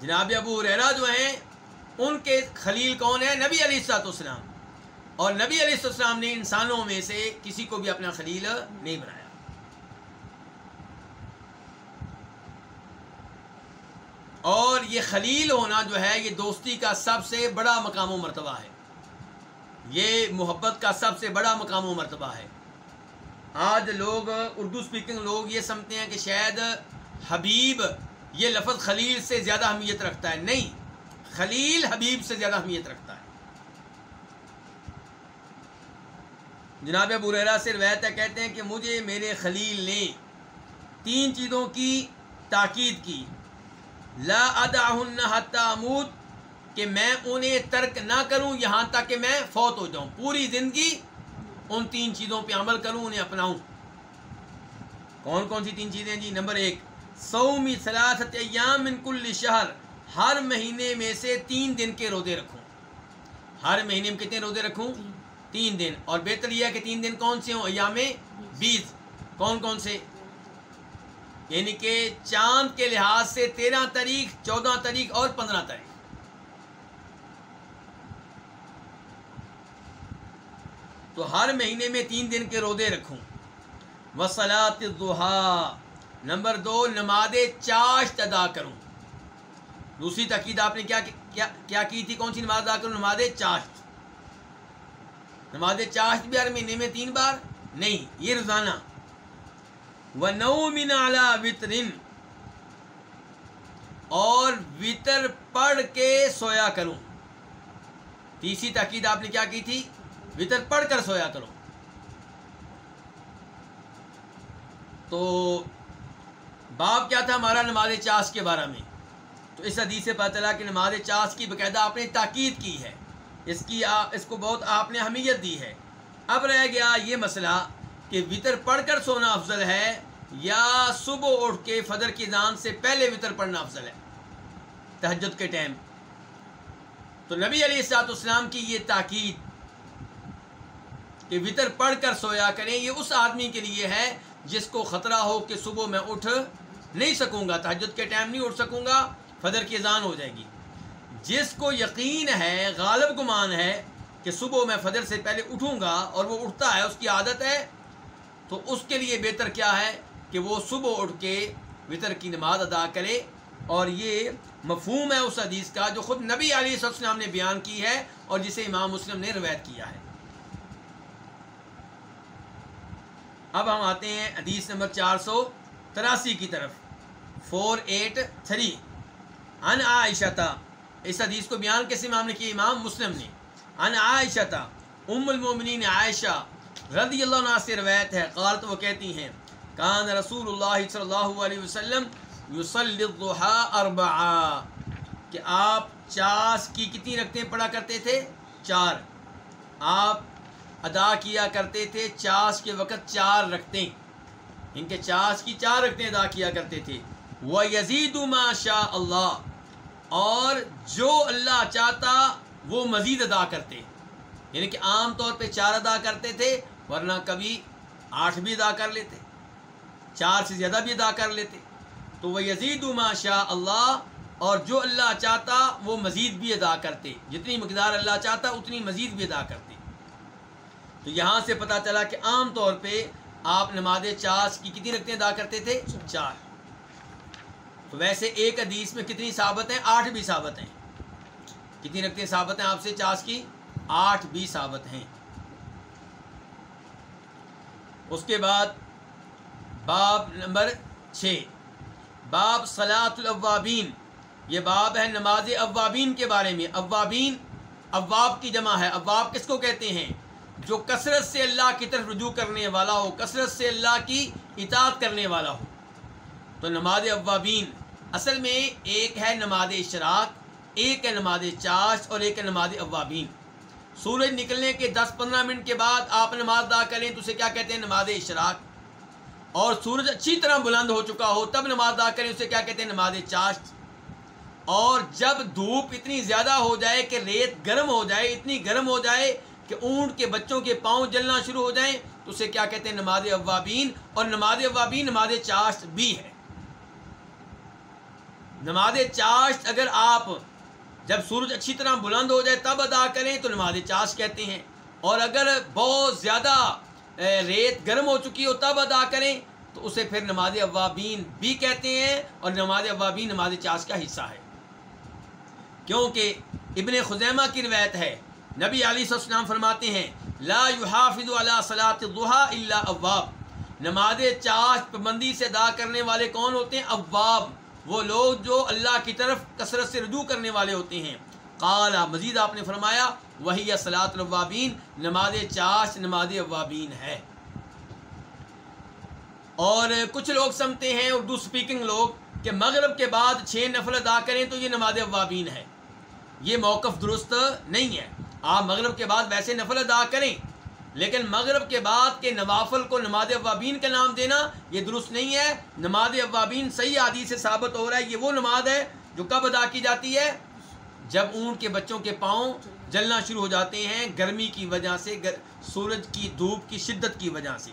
جناب ابو ریرا جو ہیں، ان کے خلیل کون ہے نبی علیہ السلاط والسلام۔ اور نبی علیہ السلام نے انسانوں میں سے کسی کو بھی اپنا خلیل نہیں بنایا۔ اور یہ خلیل ہونا جو ہے، یہ دوستی کا سب سے بڑا مقام و مرتبہ ہے۔ یہ محبت کا سب سے بڑا مقام و مرتبہ ہے۔ آج لوگ، اردو اسپیکنگ لوگ یہ سمجھتے ہیں کہ شاید حبیب یہ لفظ خلیل سے زیادہ اہمیت رکھتا ہے نہیں خلیل حبیب سے زیادہ اہمیت رکھتا ہے جناب ابو ریرا سے روایت ہے، کہتے ہیں کہ مجھے میرے خلیل نے تین چیزوں کی تاکید کی۔ لا اداہن حتامود کہ میں انہیں ترک نہ کروں، یہاں تک کہ میں فوت ہو جاؤں۔ پوری زندگی ان تین چیزوں پہ عمل کروں، انہیں اپناؤں۔ کون کون سی تین چیزیں جی؟ نمبر ایک سومی سلاست ایام من کل شہر ہر مہینے میں سے تین دن کے روزے رکھوں۔ ہر مہینے میں کتنے روزے رکھوں؟ تین۔ دن۔ اور بہتر یہ ہے کہ تین دن کون سے ہوں؟ ایام بیس۔ کون کون سے؟ یعنی کہ چاند کے لحاظ سے تیرہ تاریخ چودہ تاریخ اور پندرہ تاریخ۔ تو ہر مہینے میں تین دن کے رودے رکھوں۔ وسلاۃ الضحا نمبر دو نماز چاشت ادا کروں۔ دوسری تقید آپ نے کیا کیا کی تھی؟ کون سی نماز ادا کروں؟ نماز چاشت۔ نماز چاشت بھی ہر مہینے میں تین بار؟ نہیں، یہ روزانہ۔ و نو من اعلیٰ وطرن اور وطر پڑھ کے سویا کروں۔ تیسری تاکید آپ نے کیا کی تھی؟ وطر پڑھ کر سویا کرو تو باب کیا تھا ہمارا نماز چاس کے بارے میں؟ تو اس حدیث سے پتہ چلا کہ نماز چاس کی باقاعدہ آپ نے تاکید کی ہے۔ اس کی اس کو بہت آپ نے اہمیت دی ہے۔ اب رہ گیا یہ مسئلہ کہ وطر پڑھ کر سونا افضل ہے یا صبح اٹھ کے فجر کی دان سے پہلے وطر پڑھنا افضل ہے؟ تہجد کے ٹائم۔ تو نبی علیہ السلاط اسلام کی یہ تاکید کہ وطر پڑھ کر سویا کریں، یہ اس آدمی کے لیے ہے جس کو خطرہ ہو کہ صبح میں اٹھ نہیں سکوں گا، تحجد کے ٹائم نہیں اٹھ سکوں گا، فجر کی اذان ہو جائے گی۔ جس کو یقین ہے، غالب گمان ہے کہ صبح میں فجر سے پہلے اٹھوں گا اور وہ اٹھتا ہے، اس کی عادت ہے، تو اس کے لیے بہتر کیا ہے کہ وہ صبح اٹھ کے وطر کی نماز ادا کرے۔ اور یہ مفہوم ہے اس حدیث کا جو خود نبی علیہ السلام نے بیان کی ہے اور جسے امام مسلم نے روایت کیا ہے۔ اب ہم آتے ہیں حدیث نمبر چار سو تراسی کی طرف۔ Four eight three. ان عائشہ اس حدیث کو بیان کس امام نے کیا؟ امام مسلم نے۔ ان عائشہ ام المومنین عائشہ رضی اللہ عنہ سے روایت ہے۔ قالت، وہ کہتی ہیں، کان رسول اللہ صلی اللہ علیہ وسلم یصلی الضحى اربعا کہ آپ چاس کی کتنی رکھتے پڑھا کرتے تھے چار۔ آپ ادا کیا کرتے تھے چاس کے وقت چار رکھتے ان کے چاس کی چار رکھتے ادا کیا کرتے تھے۔ وہ یزید شاء اللہ اور جو اللہ چاہتا وہ مزید ادا کرتے۔ یعنی کہ عام طور پہ چار ادا کرتے تھے، ورنہ کبھی آٹھ بھی ادا کر لیتے، چار سے زیادہ بھی ادا کر لیتے۔ تو وہ یزید شاء اللہ اور جو اللہ چاہتا وہ مزید بھی ادا کرتے۔ جتنی مقدار اللہ چاہتا اتنی مزید بھی ادا کرتے۔ تو یہاں سے پتا چلا کہ عام طور پہ آپ نماز چاس کی کتنی رکھتے ادا کرتے تھے؟ چار۔ تو ویسے ایک حدیث میں کتنی ثابت ہیں؟ آٹھ بھی ثابت ہیں۔ کتنی رکھتے ثابت ہیں آپ سے چاس کی؟ آٹھ بھی ثابت ہیں۔ اس کے بعد باب نمبر چھ۔ باب صلاۃ الاوابین یہ باب ہے نماز اوابین کے بارے میں۔ اوابین، اواب کی جمع ہے۔ اواب کس کو کہتے ہیں؟ جو کثرت سے اللہ کی طرف رجوع کرنے والا ہو، کثرت سے اللہ کی اطاعت کرنے والا ہو۔ تو نماز اوابین، اصل میں ایک ہے نماز اشراق ایک ہے نماز چاش اور ایک ہے نماز اوابین۔ سورج نکلنے کے دس پندرہ منٹ کے بعد آپ نماز ادا کریں تو اسے کیا کہتے ہیں؟ نماز اشراق اور سورج اچھی طرح بلند ہو چکا ہو، تب نماز ادا کریں، اسے کیا کہتے ہیں؟ نماز چاشت اور جب دھوپ اتنی زیادہ ہو جائے کہ ریت گرم ہو جائے، اتنی گرم ہو جائے کہ اونٹ کے بچوں کے پاؤں جلنا شروع ہو جائیں، تو اسے کیا کہتے ہیں؟ نماز اوابین۔ اور نماز اوابین، نماز چاشت بھی ہے۔ نماز چاشت اگر آپ جب سورج اچھی طرح بلند ہو جائے تب ادا کریں تو نماز چاش کہتے ہیں۔ اور اگر بہت زیادہ ریت گرم ہو چکی ہو تب ادا کریں تو اسے پھر نماز اوابین بھی کہتے ہیں اور نماز اوابین نماز چاش کا حصہ ہے۔ کیونکہ ابن خزیمہ کی روایت ہے۔ نبی علی السلام فرماتے ہیں، لا يحافظ على صلاۃ الضحى الا اواب۔ نماز چاش پابندی سے ادا کرنے والے کون ہوتے ہیں؟ اواب۔ وہ لوگ جو اللہ کی طرف کثرت سے رجوع کرنے والے ہوتے ہیں۔ قالا مزید آپ نے فرمایا، وہی صلاۃ الوابین نماز چاش، نماز اوابین ہے۔ اور کچھ لوگ سمتے ہیں، اردو سپیکنگ لوگ، کہ مغرب کے بعد چھ نفل ادا کریں تو یہ نماز اوابین ہے۔ یہ موقف درست نہیں ہے۔ آپ مغرب کے بعد ویسے نفل ادا کریں۔ لیکن مغرب کے بعد کے نوافل کو نماز اوابین کا نام دینا یہ درست نہیں ہے۔ نماز اوابین صحیح عادی سے ثابت ہو رہا ہے، یہ وہ نماز ہے جو کب ادا کی جاتی ہے؟ جب اونٹ کے بچوں کے پاؤں جلنا شروع ہو جاتے ہیں گرمی کی وجہ سے سورج کی دھوپ کی شدت کی وجہ سے۔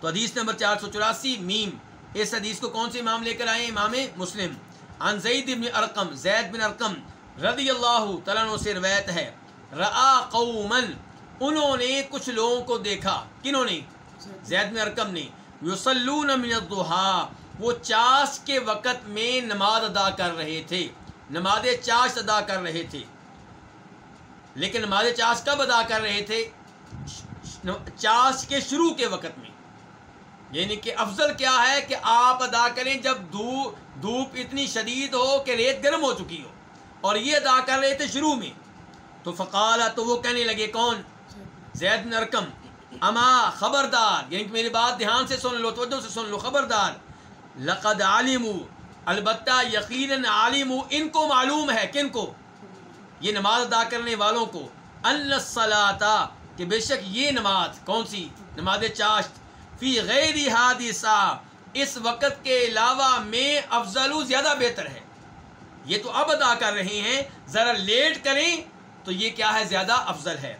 تو حدیث نمبر چار سو چوراسی، میم۔ اس حدیث کو کون سے امام لے کر آئے؟ امام مسلم۔ عن زید بن ارقم، زید بن ارقم رضی اللہ تعالیٰ سے روایت ہے۔ را قومن انہوں نے کچھ لوگوں کو دیکھا۔ کنہوں نے؟ زید میں ارکم نے۔ یسلون من الضحا وہ چاش کے وقت میں نماز ادا کر رہے تھے۔ نماز چاش ادا کر رہے تھے۔ لیکن نماز چاش کب ادا کر رہے تھے؟ چاش کے شروع کے وقت میں۔ یعنی کہ افضل کیا ہے کہ آپ ادا کریں جب دھوپ دھوپ اتنی شدید ہو کہ ریت گرم ہو چکی ہو۔ اور یہ ادا کر رہے تھے شروع میں۔ تو فقالا تو وہ کہنے لگے، کون؟ زید نرکم اما خبردار یعنی کہ میری بات دھیان سے سن لو، توجہ سے سن لو، خبردار۔ لقد عالم البتہ یقیناً عالم ان کو معلوم ہے، کن کو؟ یہ نماز ادا کرنے والوں کو۔ الصلاطا کہ بے شک یہ نماز کون سی؟ نماز چاشت۔ فی غیر حادثہ اس وقت کے علاوہ میں افضل زیادہ بہتر ہے۔ یہ تو اب ادا کر رہے ہیں، ذرا لیٹ کریں تو یہ کیا ہے؟ زیادہ افضل ہے۔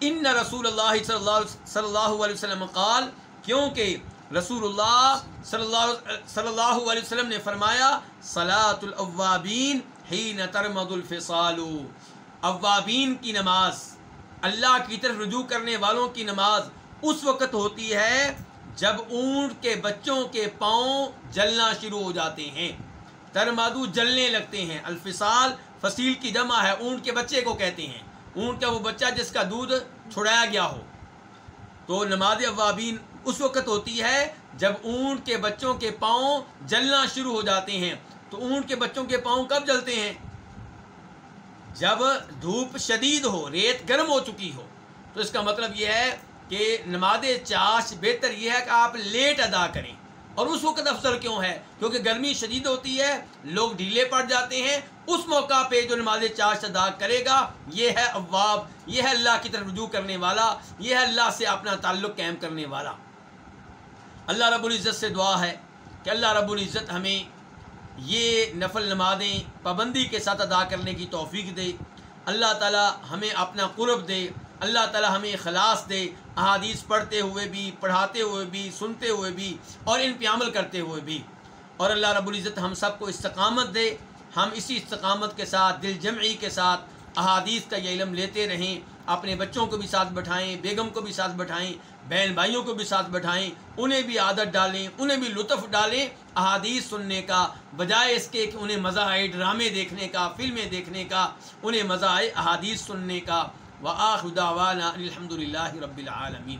ان رسول اللہ صلی اللہ صلی اللہ علیہ وسلم قال کیونکہ رسول اللہ صلی اللہ صلی اللہ علیہ وسلم نے فرمایا صلاۃ الاوابین حین ترمد الفصال اوابین کی نماز اللہ کی طرف رجوع کرنے والوں کی نماز اس وقت ہوتی ہے جب اونٹ کے بچوں کے پاؤں جلنا شروع ہو جاتے ہیں ترمادو جلنے لگتے ہیں الفصال فصیل کی جمع ہے اونٹ کے بچے کو کہتے ہیں اونٹ کا وہ بچہ جس کا دودھ چھڑایا گیا ہو۔ تو نماز اوابین اس وقت ہوتی ہے جب اونٹ کے بچوں کے پاؤں جلنا شروع ہو جاتے ہیں۔ تو اونٹ کے بچوں کے پاؤں کب جلتے ہیں؟ جب دھوپ شدید ہو، ریت گرم ہو چکی ہو۔ تو اس کا مطلب یہ ہے کہ نماز چاش بہتر یہ ہے کہ آپ لیٹ ادا کریں۔ اور اس وقت افسر کیوں ہے کیونکہ گرمی شدید ہوتی ہے، لوگ ڈھیلے پڑ جاتے ہیں، اس موقع پہ جو نماز چاش ادا کرے گا، یہ ہے اواب یہ ہے اللہ کی طرف رجوع کرنے والا، یہ ہے اللہ سے اپنا تعلق قائم کرنے والا۔ اللہ رب العزت سے دعا ہے کہ اللہ رب العزت ہمیں یہ نفل نمازیں پابندی کے ساتھ ادا کرنے کی توفیق دے۔ اللہ تعالی ہمیں اپنا قرب دے، اللہ تعالی ہمیں خلاص دے احادیث پڑھتے ہوئے بھی، پڑھاتے ہوئے بھی، سنتے ہوئے بھی اور ان پہ عمل کرتے ہوئے بھی۔ اور اللہ رب العزت ہم سب کو استقامت دے۔ ہم اسی استقامت کے ساتھ، دل جمعی کے ساتھ احادیث کا یہ علم لیتے رہیں۔ اپنے بچوں کو بھی ساتھ بٹھائیں، بیگم کو بھی ساتھ بٹھائیں، بہن بھائیوں کو بھی ساتھ بٹھائیں، انہیں بھی عادت ڈالیں، انہیں بھی لطف ڈالیں۔ احادیث سننے کا بجائے اس کے کہ انہیں مزہ آئے ڈرامے دیکھنے کا، فلمیں دیکھنے کا، انہیں مزہ آئے احادیث سننے کا۔ وآخر دعوانا الحمد للہ رب العالمین